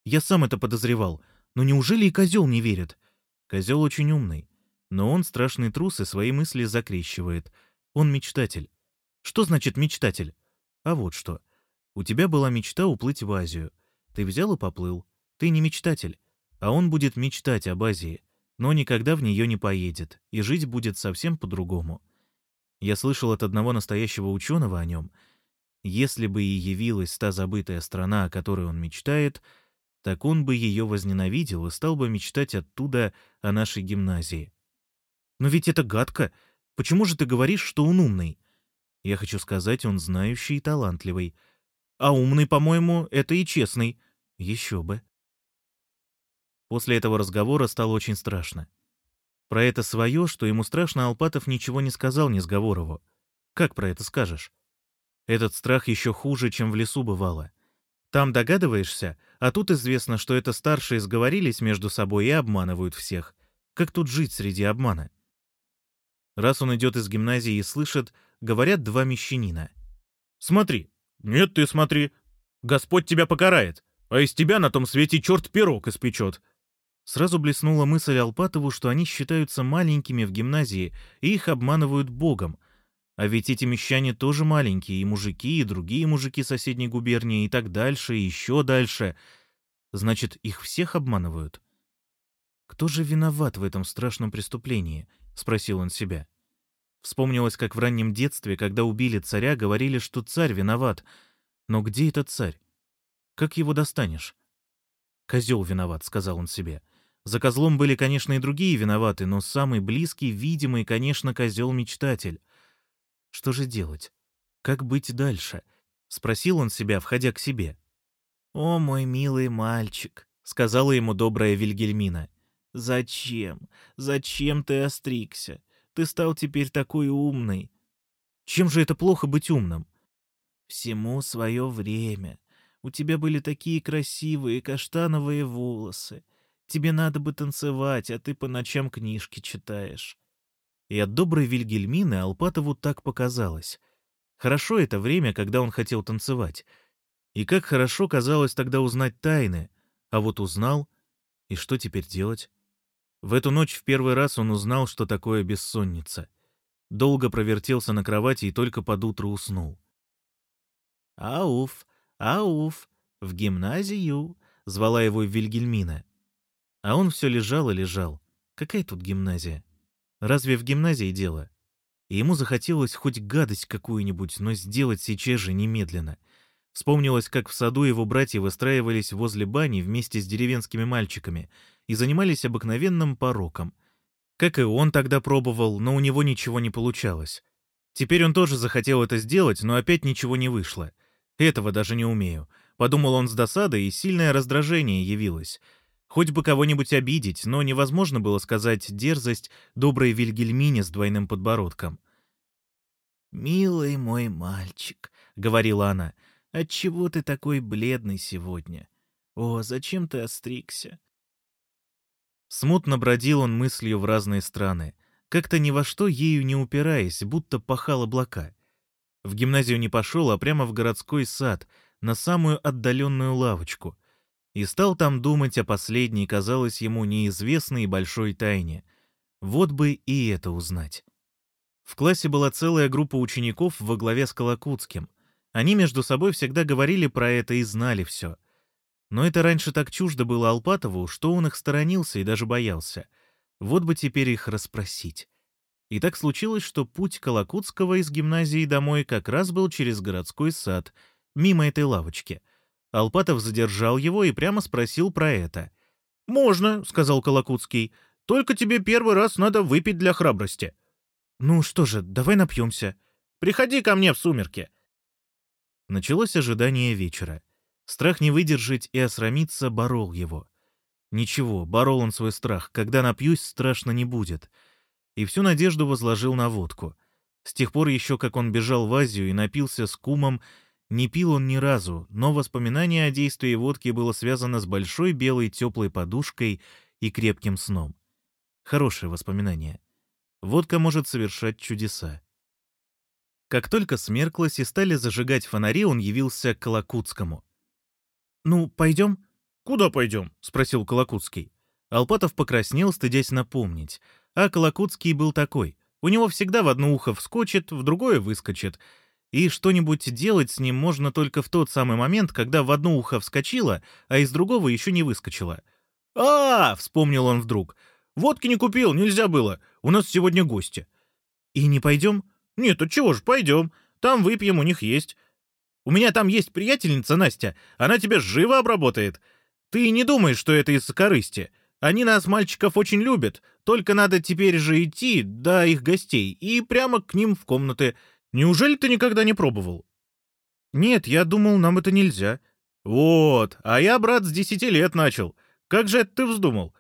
Я сам это подозревал. Но неужели и козел не верит? Козел очень умный. Но он страшный трус и свои мысли закрещивает. Он мечтатель. Что значит мечтатель? А вот что. У тебя была мечта уплыть в Азию. Ты взял и поплыл. Ты не мечтатель. А он будет мечтать об Азии, но никогда в нее не поедет, и жить будет совсем по-другому. Я слышал от одного настоящего ученого о нем. Если бы и явилась та забытая страна, о которой он мечтает, так он бы ее возненавидел и стал бы мечтать оттуда о нашей гимназии. Но ведь это гадко. Почему же ты говоришь, что он умный? Я хочу сказать, он знающий и талантливый. А умный, по-моему, это и честный. Еще бы. После этого разговора стало очень страшно. Про это свое, что ему страшно, Алпатов ничего не сказал Несговорову. Как про это скажешь? Этот страх еще хуже, чем в лесу бывало. Там догадываешься, а тут известно, что это старшие сговорились между собой и обманывают всех. Как тут жить среди обмана? Раз он идет из гимназии и слышит, говорят два мещанина. «Смотри!» «Нет, ты смотри! Господь тебя покарает, а из тебя на том свете черт пирог испечет!» Сразу блеснула мысль Алпатову, что они считаются маленькими в гимназии и их обманывают Богом. А ведь эти мещане тоже маленькие, и мужики, и другие мужики соседней губернии, и так дальше, и еще дальше. Значит, их всех обманывают? «Кто же виноват в этом страшном преступлении?» — спросил он себя. Вспомнилось, как в раннем детстве, когда убили царя, говорили, что царь виноват. Но где этот царь? Как его достанешь? «Козел виноват», — сказал он себе. За козлом были, конечно, и другие виноваты, но самый близкий, видимый, конечно, козел-мечтатель. Что же делать? Как быть дальше? Спросил он себя, входя к себе. «О, мой милый мальчик», — сказала ему добрая Вильгельмина. «Зачем? Зачем ты остригся? Ты стал теперь такой умный». «Чем же это плохо быть умным?» «Всему свое время. У тебя были такие красивые каштановые волосы. Тебе надо бы танцевать, а ты по ночам книжки читаешь». И от доброй Вильгельмины Алпатову так показалось. Хорошо это время, когда он хотел танцевать. И как хорошо казалось тогда узнать тайны. А вот узнал, и что теперь делать? В эту ночь в первый раз он узнал, что такое бессонница. Долго провертелся на кровати и только под утро уснул. «Ауф, ауф, в гимназию!» — звала его Вильгельмина. А он все лежал и лежал. Какая тут гимназия? Разве в гимназии дело? И ему захотелось хоть гадость какую-нибудь, но сделать сейчас же немедленно. Вспомнилось, как в саду его братья выстраивались возле бани вместе с деревенскими мальчиками и занимались обыкновенным пороком. Как и он тогда пробовал, но у него ничего не получалось. Теперь он тоже захотел это сделать, но опять ничего не вышло. Этого даже не умею. Подумал он с досадой, и сильное раздражение явилось — Хоть бы кого-нибудь обидеть, но невозможно было сказать дерзость доброй Вильгельмине с двойным подбородком. «Милый мой мальчик», — говорила она, — «отчего ты такой бледный сегодня? О, зачем ты остригся?» Смутно бродил он мыслью в разные страны, как-то ни во что ею не упираясь, будто пахал облака. В гимназию не пошел, а прямо в городской сад, на самую отдаленную лавочку. И стал там думать о последней, казалось ему, неизвестной большой тайне. Вот бы и это узнать. В классе была целая группа учеников во главе с Колокутским. Они между собой всегда говорили про это и знали все. Но это раньше так чуждо было Алпатову, что он их сторонился и даже боялся. Вот бы теперь их расспросить. И так случилось, что путь Колокутского из гимназии домой как раз был через городской сад, мимо этой лавочки. Алпатов задержал его и прямо спросил про это. «Можно», — сказал Колокутский, — «только тебе первый раз надо выпить для храбрости». «Ну что же, давай напьемся. Приходи ко мне в сумерки». Началось ожидание вечера. Страх не выдержать и осрамиться борол его. Ничего, борол он свой страх, когда напьюсь, страшно не будет — и всю надежду возложил на водку. С тех пор еще, как он бежал в Азию и напился с кумом, не пил он ни разу, но воспоминание о действии водки было связано с большой белой теплой подушкой и крепким сном. Хорошее воспоминание. Водка может совершать чудеса. Как только смерклось и стали зажигать фонари, он явился к Колокутскому. «Ну, пойдем?» «Куда пойдем?» — спросил Колокутский. Алпатов покраснел, стыдясь напомнить — а Колокутский был такой. У него всегда в одно ухо вскочит, в другое выскочит. И что-нибудь делать с ним можно только в тот самый момент, когда в одно ухо вскочило, а из другого еще не выскочило. «А, -а, -а вспомнил он вдруг. «Водки не купил, нельзя было. У нас сегодня гости». «И не пойдем?» «Нет, от чего ж, пойдем. Там выпьем, у них есть. У меня там есть приятельница Настя. Она тебя живо обработает. Ты не думаешь, что это из корысти. Они нас, мальчиков, очень любят, только надо теперь же идти до их гостей и прямо к ним в комнаты. Неужели ты никогда не пробовал?» «Нет, я думал, нам это нельзя». «Вот, а я, брат, с десяти лет начал. Как же это ты вздумал?»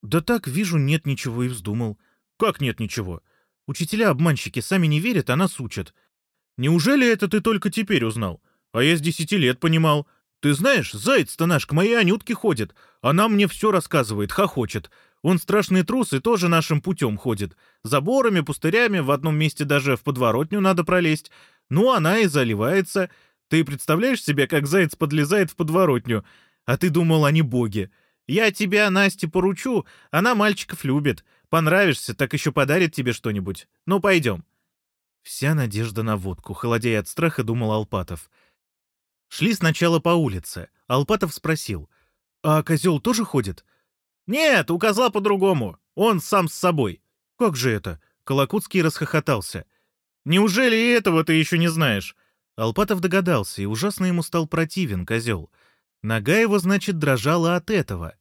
«Да так, вижу, нет ничего и вздумал». «Как нет ничего? Учителя-обманщики сами не верят, а нас учат. Неужели это ты только теперь узнал? А я с десяти лет понимал. Ты знаешь, заяц-то наш к моей Анютке ходит. Она мне все рассказывает, хохочет. Он страшный трус и тоже нашим путем ходит. Заборами, пустырями, в одном месте даже в подворотню надо пролезть. Ну, она и заливается. Ты представляешь себе, как заяц подлезает в подворотню? А ты думал, они боги. Я тебя, Насте, поручу. Она мальчиков любит. Понравишься, так еще подарит тебе что-нибудь. Ну, пойдем. Вся надежда на водку, холодея от страха, думал Алпатов. Шли сначала по улице. Алпатов спросил. «А козел тоже ходит?» «Нет, у козла по-другому. Он сам с собой». «Как же это?» Колокутский расхохотался. «Неужели этого ты еще не знаешь?» Алпатов догадался, и ужасно ему стал противен козел. Нога его, значит, дрожала от этого.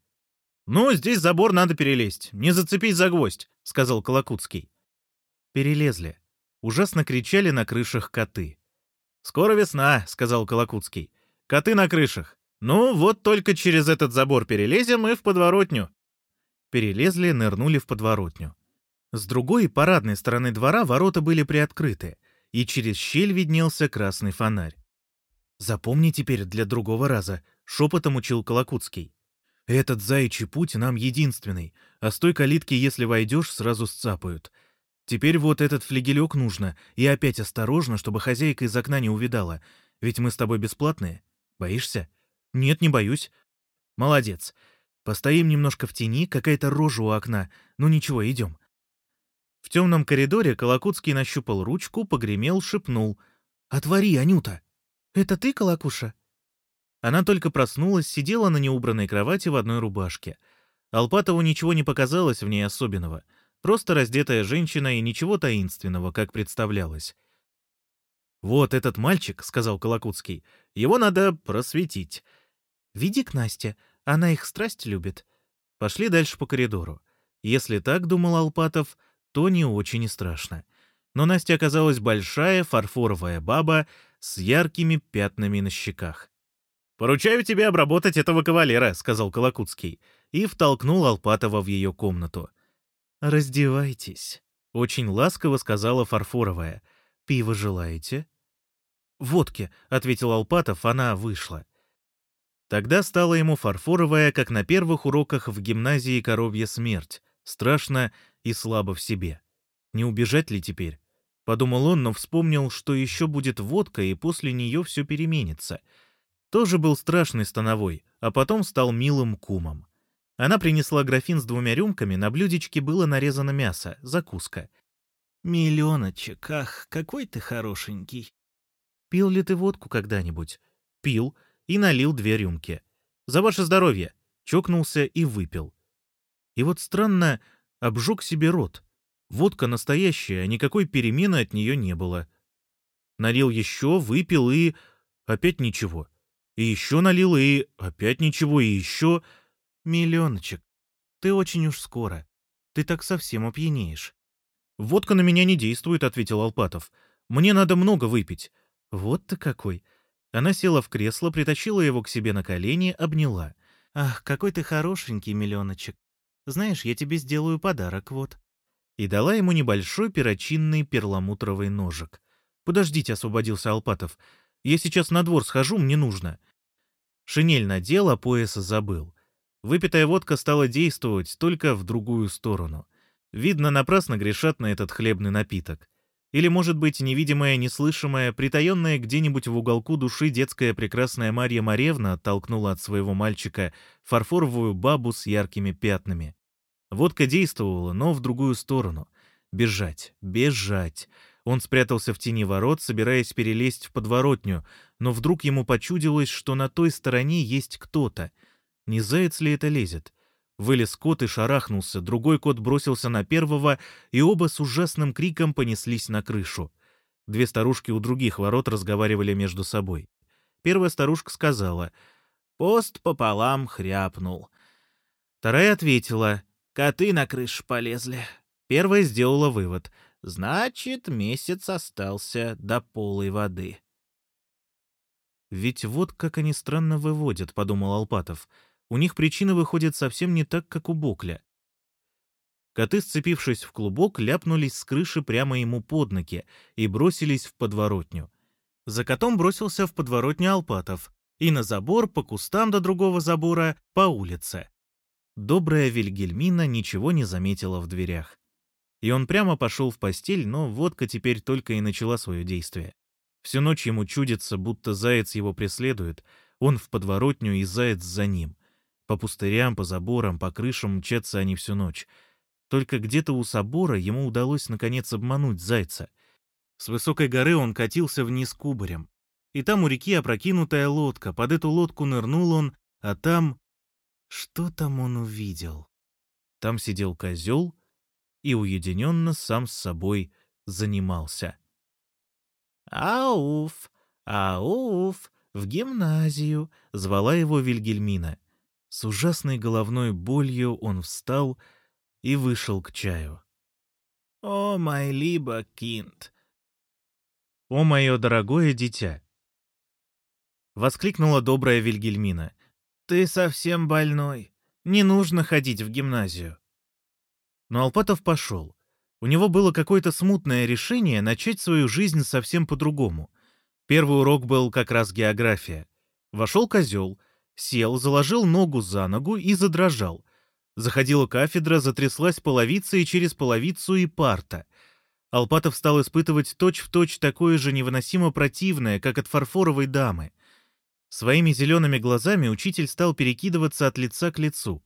«Ну, здесь забор надо перелезть. Не зацепись за гвоздь», — сказал Колокутский. Перелезли. Ужасно кричали на крышах коты. «Скоро весна», — сказал Колокутский. «Коты на крышах. Ну, вот только через этот забор перелезем и в подворотню». Перелезли, нырнули в подворотню. С другой, парадной стороны двора ворота были приоткрыты, и через щель виднелся красный фонарь. «Запомни теперь для другого раза», — шепотом учил Колокутский. «Этот заячий путь нам единственный, а с той калитки, если войдешь, сразу сцапают. Теперь вот этот флигелек нужно, и опять осторожно, чтобы хозяйка из окна не увидала. Ведь мы с тобой бесплатные. Боишься? Нет, не боюсь. Молодец. Постоим немножко в тени, какая-то рожа у окна. Ну ничего, идем. В темном коридоре Колокутский нащупал ручку, погремел, шепнул. «Отвори, Анюта!» «Это ты, Колокуша?» Она только проснулась, сидела на неубранной кровати в одной рубашке. Алпатову ничего не показалось в ней особенного — Просто раздетая женщина и ничего таинственного, как представлялось. «Вот этот мальчик», — сказал Колокутский, — «его надо просветить». «Веди к Насте, она их страсть любит». Пошли дальше по коридору. Если так, думал Алпатов, то не очень и страшно. Но Настя оказалась большая фарфоровая баба с яркими пятнами на щеках. «Поручаю тебе обработать этого кавалера», — сказал Колокутский, и втолкнул Алпатова в ее комнату. «Раздевайтесь», — очень ласково сказала Фарфоровая. «Пиво желаете?» «Водки», — ответил Алпатов, она вышла. Тогда стала ему Фарфоровая, как на первых уроках в гимназии «Коровья смерть», страшно и слабо в себе. Не убежать ли теперь? Подумал он, но вспомнил, что еще будет водка, и после нее все переменится. Тоже был страшный становой, а потом стал милым кумом. Она принесла графин с двумя рюмками, на блюдечке было нарезано мясо, закуска. «Миллионочек, ах, какой ты хорошенький!» «Пил ли ты водку когда-нибудь?» «Пил и налил две рюмки. За ваше здоровье!» Чокнулся и выпил. И вот странно, обжег себе рот. Водка настоящая, никакой перемены от нее не было. Налил еще, выпил и... Опять ничего. И еще налил, и... Опять ничего, и еще... Миллионочек, ты очень уж скоро. Ты так совсем опьянеешь. «Водка на меня не действует», — ответил Алпатов. «Мне надо много выпить». «Вот ты какой!» Она села в кресло, притащила его к себе на колени, обняла. «Ах, какой ты хорошенький, миллионочек! Знаешь, я тебе сделаю подарок, вот». И дала ему небольшой перочинный перламутровый ножик. «Подождите», — освободился Алпатов. «Я сейчас на двор схожу, мне нужно». Шинель надел, а пояса забыл. Выпитая водка стала действовать только в другую сторону. Видно, напрасно грешат на этот хлебный напиток. Или, может быть, невидимая, неслышимая, притаенная где-нибудь в уголку души детская прекрасная Марья Маревна оттолкнула от своего мальчика фарфоровую бабу с яркими пятнами. Водка действовала, но в другую сторону. Бежать, бежать. Он спрятался в тени ворот, собираясь перелезть в подворотню, но вдруг ему почудилось, что на той стороне есть кто-то. Не заяц ли это лезет? Вылез кот и шарахнулся, другой кот бросился на первого, и оба с ужасным криком понеслись на крышу. Две старушки у других ворот разговаривали между собой. Первая старушка сказала «Пост пополам хряпнул». Вторая ответила «Коты на крышу полезли». Первая сделала вывод «Значит, месяц остался до полой воды». «Ведь вот как они странно выводят», — подумал Алпатов — у них причина выходит совсем не так, как у Бокля. Коты, сцепившись в клубок, ляпнулись с крыши прямо ему под ноги и бросились в подворотню. За котом бросился в подворотню Алпатов, и на забор, по кустам до другого забора, по улице. Добрая Вильгельмина ничего не заметила в дверях. И он прямо пошел в постель, но водка теперь только и начала свое действие. Всю ночь ему чудится, будто заяц его преследует, он в подворотню и заяц за ним. По пустырям, по заборам, по крышам мчатся они всю ночь. Только где-то у собора ему удалось наконец обмануть зайца. С высокой горы он катился вниз кубарем. И там у реки опрокинутая лодка. Под эту лодку нырнул он, а там... Что там он увидел? Там сидел козел и уединенно сам с собой занимался. «Ауф! Ауф! В гимназию!» — звала его Вильгельмина. С ужасной головной болью он встал и вышел к чаю. «О, мой либо кинт!» «О, мое дорогое дитя!» Воскликнула добрая Вильгельмина. «Ты совсем больной. Не нужно ходить в гимназию». Но Алпатов пошел. У него было какое-то смутное решение начать свою жизнь совсем по-другому. Первый урок был как раз география. Вошел козел — Сел, заложил ногу за ногу и задрожал. Заходила кафедра, затряслась половица и через половицу и парта. Алпатов стал испытывать точь-в-точь точь такое же невыносимо противное, как от фарфоровой дамы. Своими зелеными глазами учитель стал перекидываться от лица к лицу.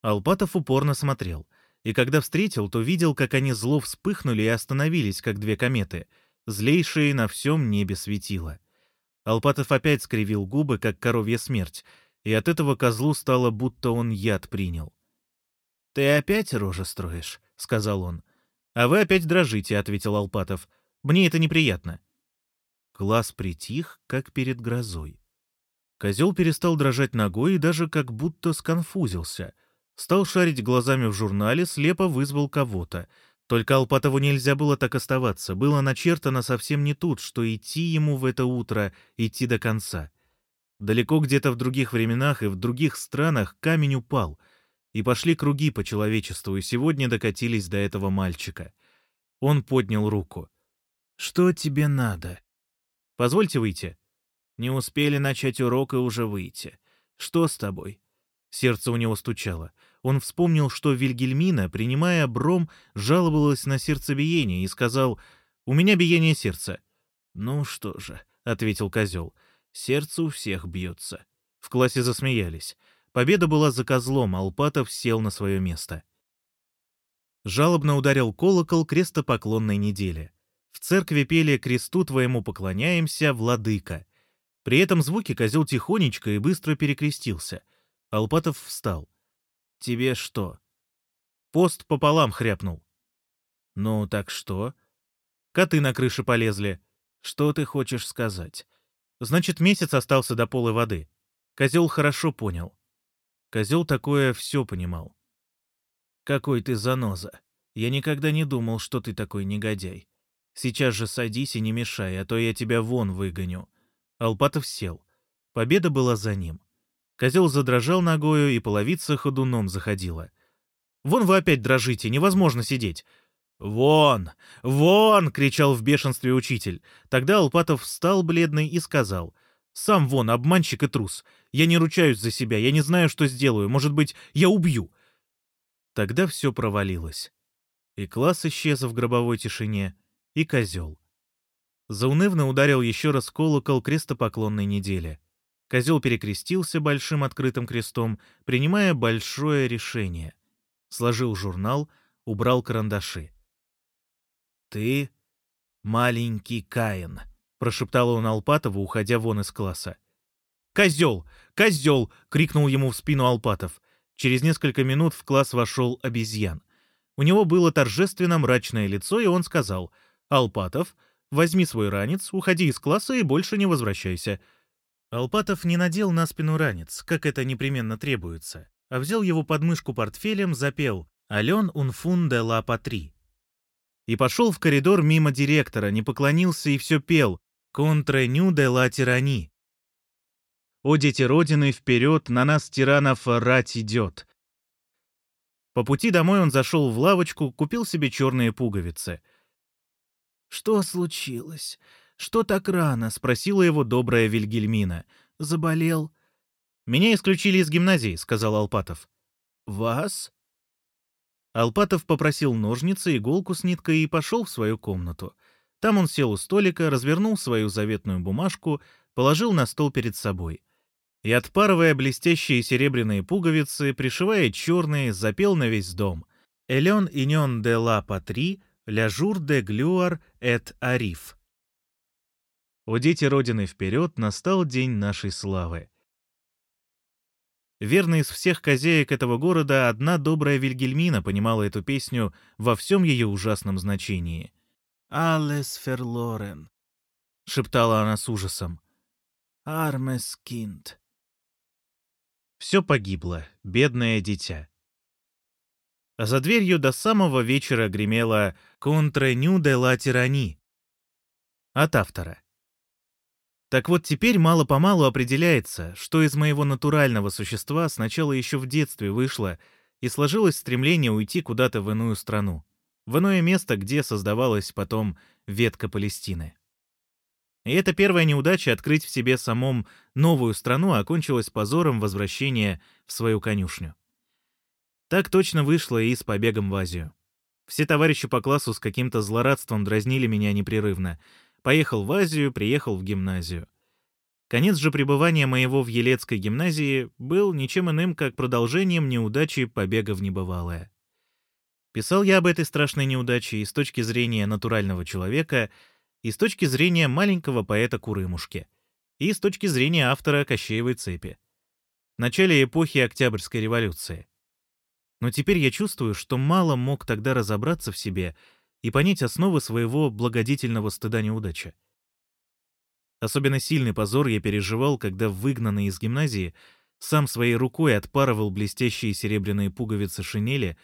Алпатов упорно смотрел. И когда встретил, то видел, как они зло вспыхнули и остановились, как две кометы, злейшие на всем небе светило. Алпатов опять скривил губы, как коровья смерть, и от этого козлу стало, будто он яд принял. «Ты опять рожа строишь?» — сказал он. «А вы опять дрожите», — ответил Алпатов. «Мне это неприятно». Класс притих, как перед грозой. Козел перестал дрожать ногой и даже как будто сконфузился. Стал шарить глазами в журнале, слепо вызвал кого-то. Только Алпатову нельзя было так оставаться. Было начертано совсем не тут, что идти ему в это утро, идти до конца. Далеко где-то в других временах и в других странах камень упал, и пошли круги по человечеству, и сегодня докатились до этого мальчика. Он поднял руку. «Что тебе надо?» «Позвольте выйти». «Не успели начать урок и уже выйти. Что с тобой?» Сердце у него стучало. Он вспомнил, что Вильгельмина, принимая бром, жаловалась на сердцебиение и сказал У меня биение сердца». «Ну что же», — ответил козел, — «сердце у всех бьется». В классе засмеялись. Победа была за козлом, Алпатов сел на свое место. Жалобно ударил колокол крестопоклонной недели. В церкви пели «Кресту твоему поклоняемся, владыка». При этом звуки козел тихонечко и быстро перекрестился. Алпатов встал. «Тебе что?» Пост пополам хряпнул. «Ну, так что?» «Коты на крыше полезли». «Что ты хочешь сказать?» «Значит, месяц остался до полой воды». Козел хорошо понял. Козел такое все понимал. «Какой ты заноза! Я никогда не думал, что ты такой негодяй. Сейчас же садись и не мешай, а то я тебя вон выгоню». Алпатов сел. Победа была за ним. Козел задрожал ногою, и половица ходуном заходила. «Вон вы опять дрожите, невозможно сидеть!» «Вон! Вон!» — кричал в бешенстве учитель. Тогда Алпатов встал бледный и сказал. «Сам вон, обманщик и трус. Я не ручаюсь за себя, я не знаю, что сделаю. Может быть, я убью!» Тогда все провалилось. И класс исчез в гробовой тишине, и козел. Заунывно ударил еще раз колокол крестопоклонной недели. Козел перекрестился большим открытым крестом, принимая большое решение. Сложил журнал, убрал карандаши. «Ты маленький Каин», — прошептал он Алпатову, уходя вон из класса. «Козел! Козел!» — крикнул ему в спину Алпатов. Через несколько минут в класс вошел обезьян. У него было торжественно мрачное лицо, и он сказал — «Алпатов, возьми свой ранец, уходи из класса и больше не возвращайся». Алпатов не надел на спину ранец, как это непременно требуется, а взял его под мышку портфелем, запел «Ален унфун де ла патри». И пошел в коридор мимо директора, не поклонился и все пел «Контре ню де ла тирани». «О, дети Родины, вперед, на нас тиранов рать идет». По пути домой он зашел в лавочку, купил себе черные пуговицы — «Что случилось? Что так рано?» — спросила его добрая Вильгельмина. «Заболел?» «Меня исключили из гимназии», — сказал Алпатов. «Вас?» Алпатов попросил ножницы, иголку с ниткой и пошел в свою комнату. Там он сел у столика, развернул свою заветную бумажку, положил на стол перед собой. И, отпарывая блестящие серебряные пуговицы, пришивая черные, запел на весь дом. «Элен инен де ла патри, «Ля жур де глюар эт ариф». «О дети Родины вперед, настал день нашей славы». Верно из всех хозяек этого города одна добрая Вильгельмина понимала эту песню во всем ее ужасном значении. «Алес ферлорен», — шептала она с ужасом. «Армес кинд». Все погибло, бедное дитя а за дверью до самого вечера гремела «Контре ню де ла тирани» от автора. Так вот теперь мало-помалу определяется, что из моего натурального существа сначала еще в детстве вышло и сложилось стремление уйти куда-то в иную страну, в иное место, где создавалась потом ветка Палестины. И эта первая неудача открыть в себе самом новую страну окончилась позором возвращения в свою конюшню. Так точно вышло и с побегом в Азию. Все товарищи по классу с каким-то злорадством дразнили меня непрерывно. Поехал в Азию, приехал в гимназию. Конец же пребывания моего в Елецкой гимназии был ничем иным, как продолжением неудачи побега в небывалое. Писал я об этой страшной неудаче и с точки зрения натурального человека, и с точки зрения маленького поэта Курымушки, и с точки зрения автора Кощеевой цепи. В начале эпохи Октябрьской революции. Но теперь я чувствую, что мало мог тогда разобраться в себе и понять основы своего благодетельного стыда неудачи. Особенно сильный позор я переживал, когда выгнанный из гимназии сам своей рукой отпарывал блестящие серебряные пуговицы шинели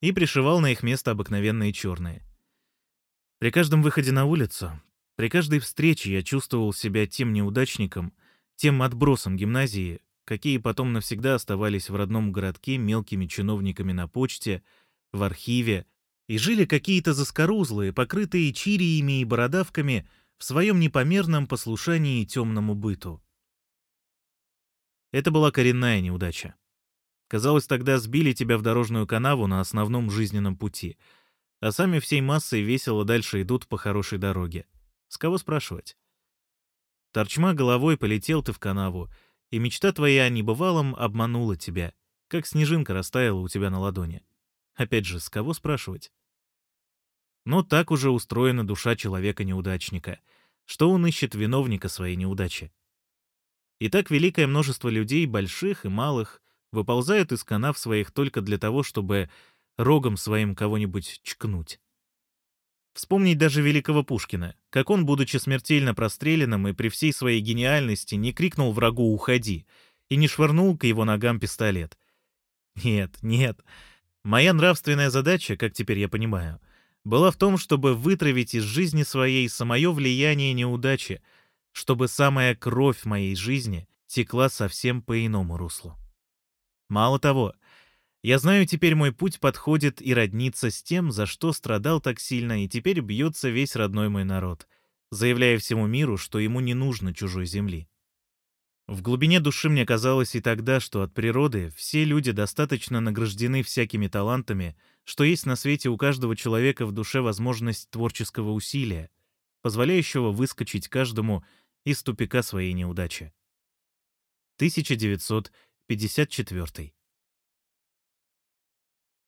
и пришивал на их место обыкновенные черные. При каждом выходе на улицу, при каждой встрече я чувствовал себя тем неудачником, тем отбросом гимназии, какие потом навсегда оставались в родном городке мелкими чиновниками на почте, в архиве, и жили какие-то заскорузлые, покрытые чириями и бородавками в своем непомерном послушании темному быту. Это была коренная неудача. Казалось, тогда сбили тебя в дорожную канаву на основном жизненном пути. а сами всей массой весело дальше идут по хорошей дороге. С кого спрашивать? Торчма головой полетел ты в канаву, и мечта твоя о небывалом обманула тебя, как снежинка растаяла у тебя на ладони. Опять же, с кого спрашивать? Но так уже устроена душа человека-неудачника, что он ищет виновника своей неудачи. И так великое множество людей, больших и малых, выползают из канав своих только для того, чтобы рогом своим кого-нибудь чкнуть. Вспомнить даже великого Пушкина, как он, будучи смертельно простреленным и при всей своей гениальности, не крикнул врагу «Уходи!» и не швырнул к его ногам пистолет. Нет, нет. Моя нравственная задача, как теперь я понимаю, была в том, чтобы вытравить из жизни своей самое влияние неудачи, чтобы самая кровь моей жизни текла совсем по иному руслу. Мало того, я знаю, теперь мой путь подходит и роднится с тем, за что страдал так сильно, и теперь бьется весь родной мой народ, заявляя всему миру, что ему не нужно чужой земли. В глубине души мне казалось и тогда, что от природы все люди достаточно награждены всякими талантами, что есть на свете у каждого человека в душе возможность творческого усилия, позволяющего выскочить каждому из тупика своей неудачи. 1954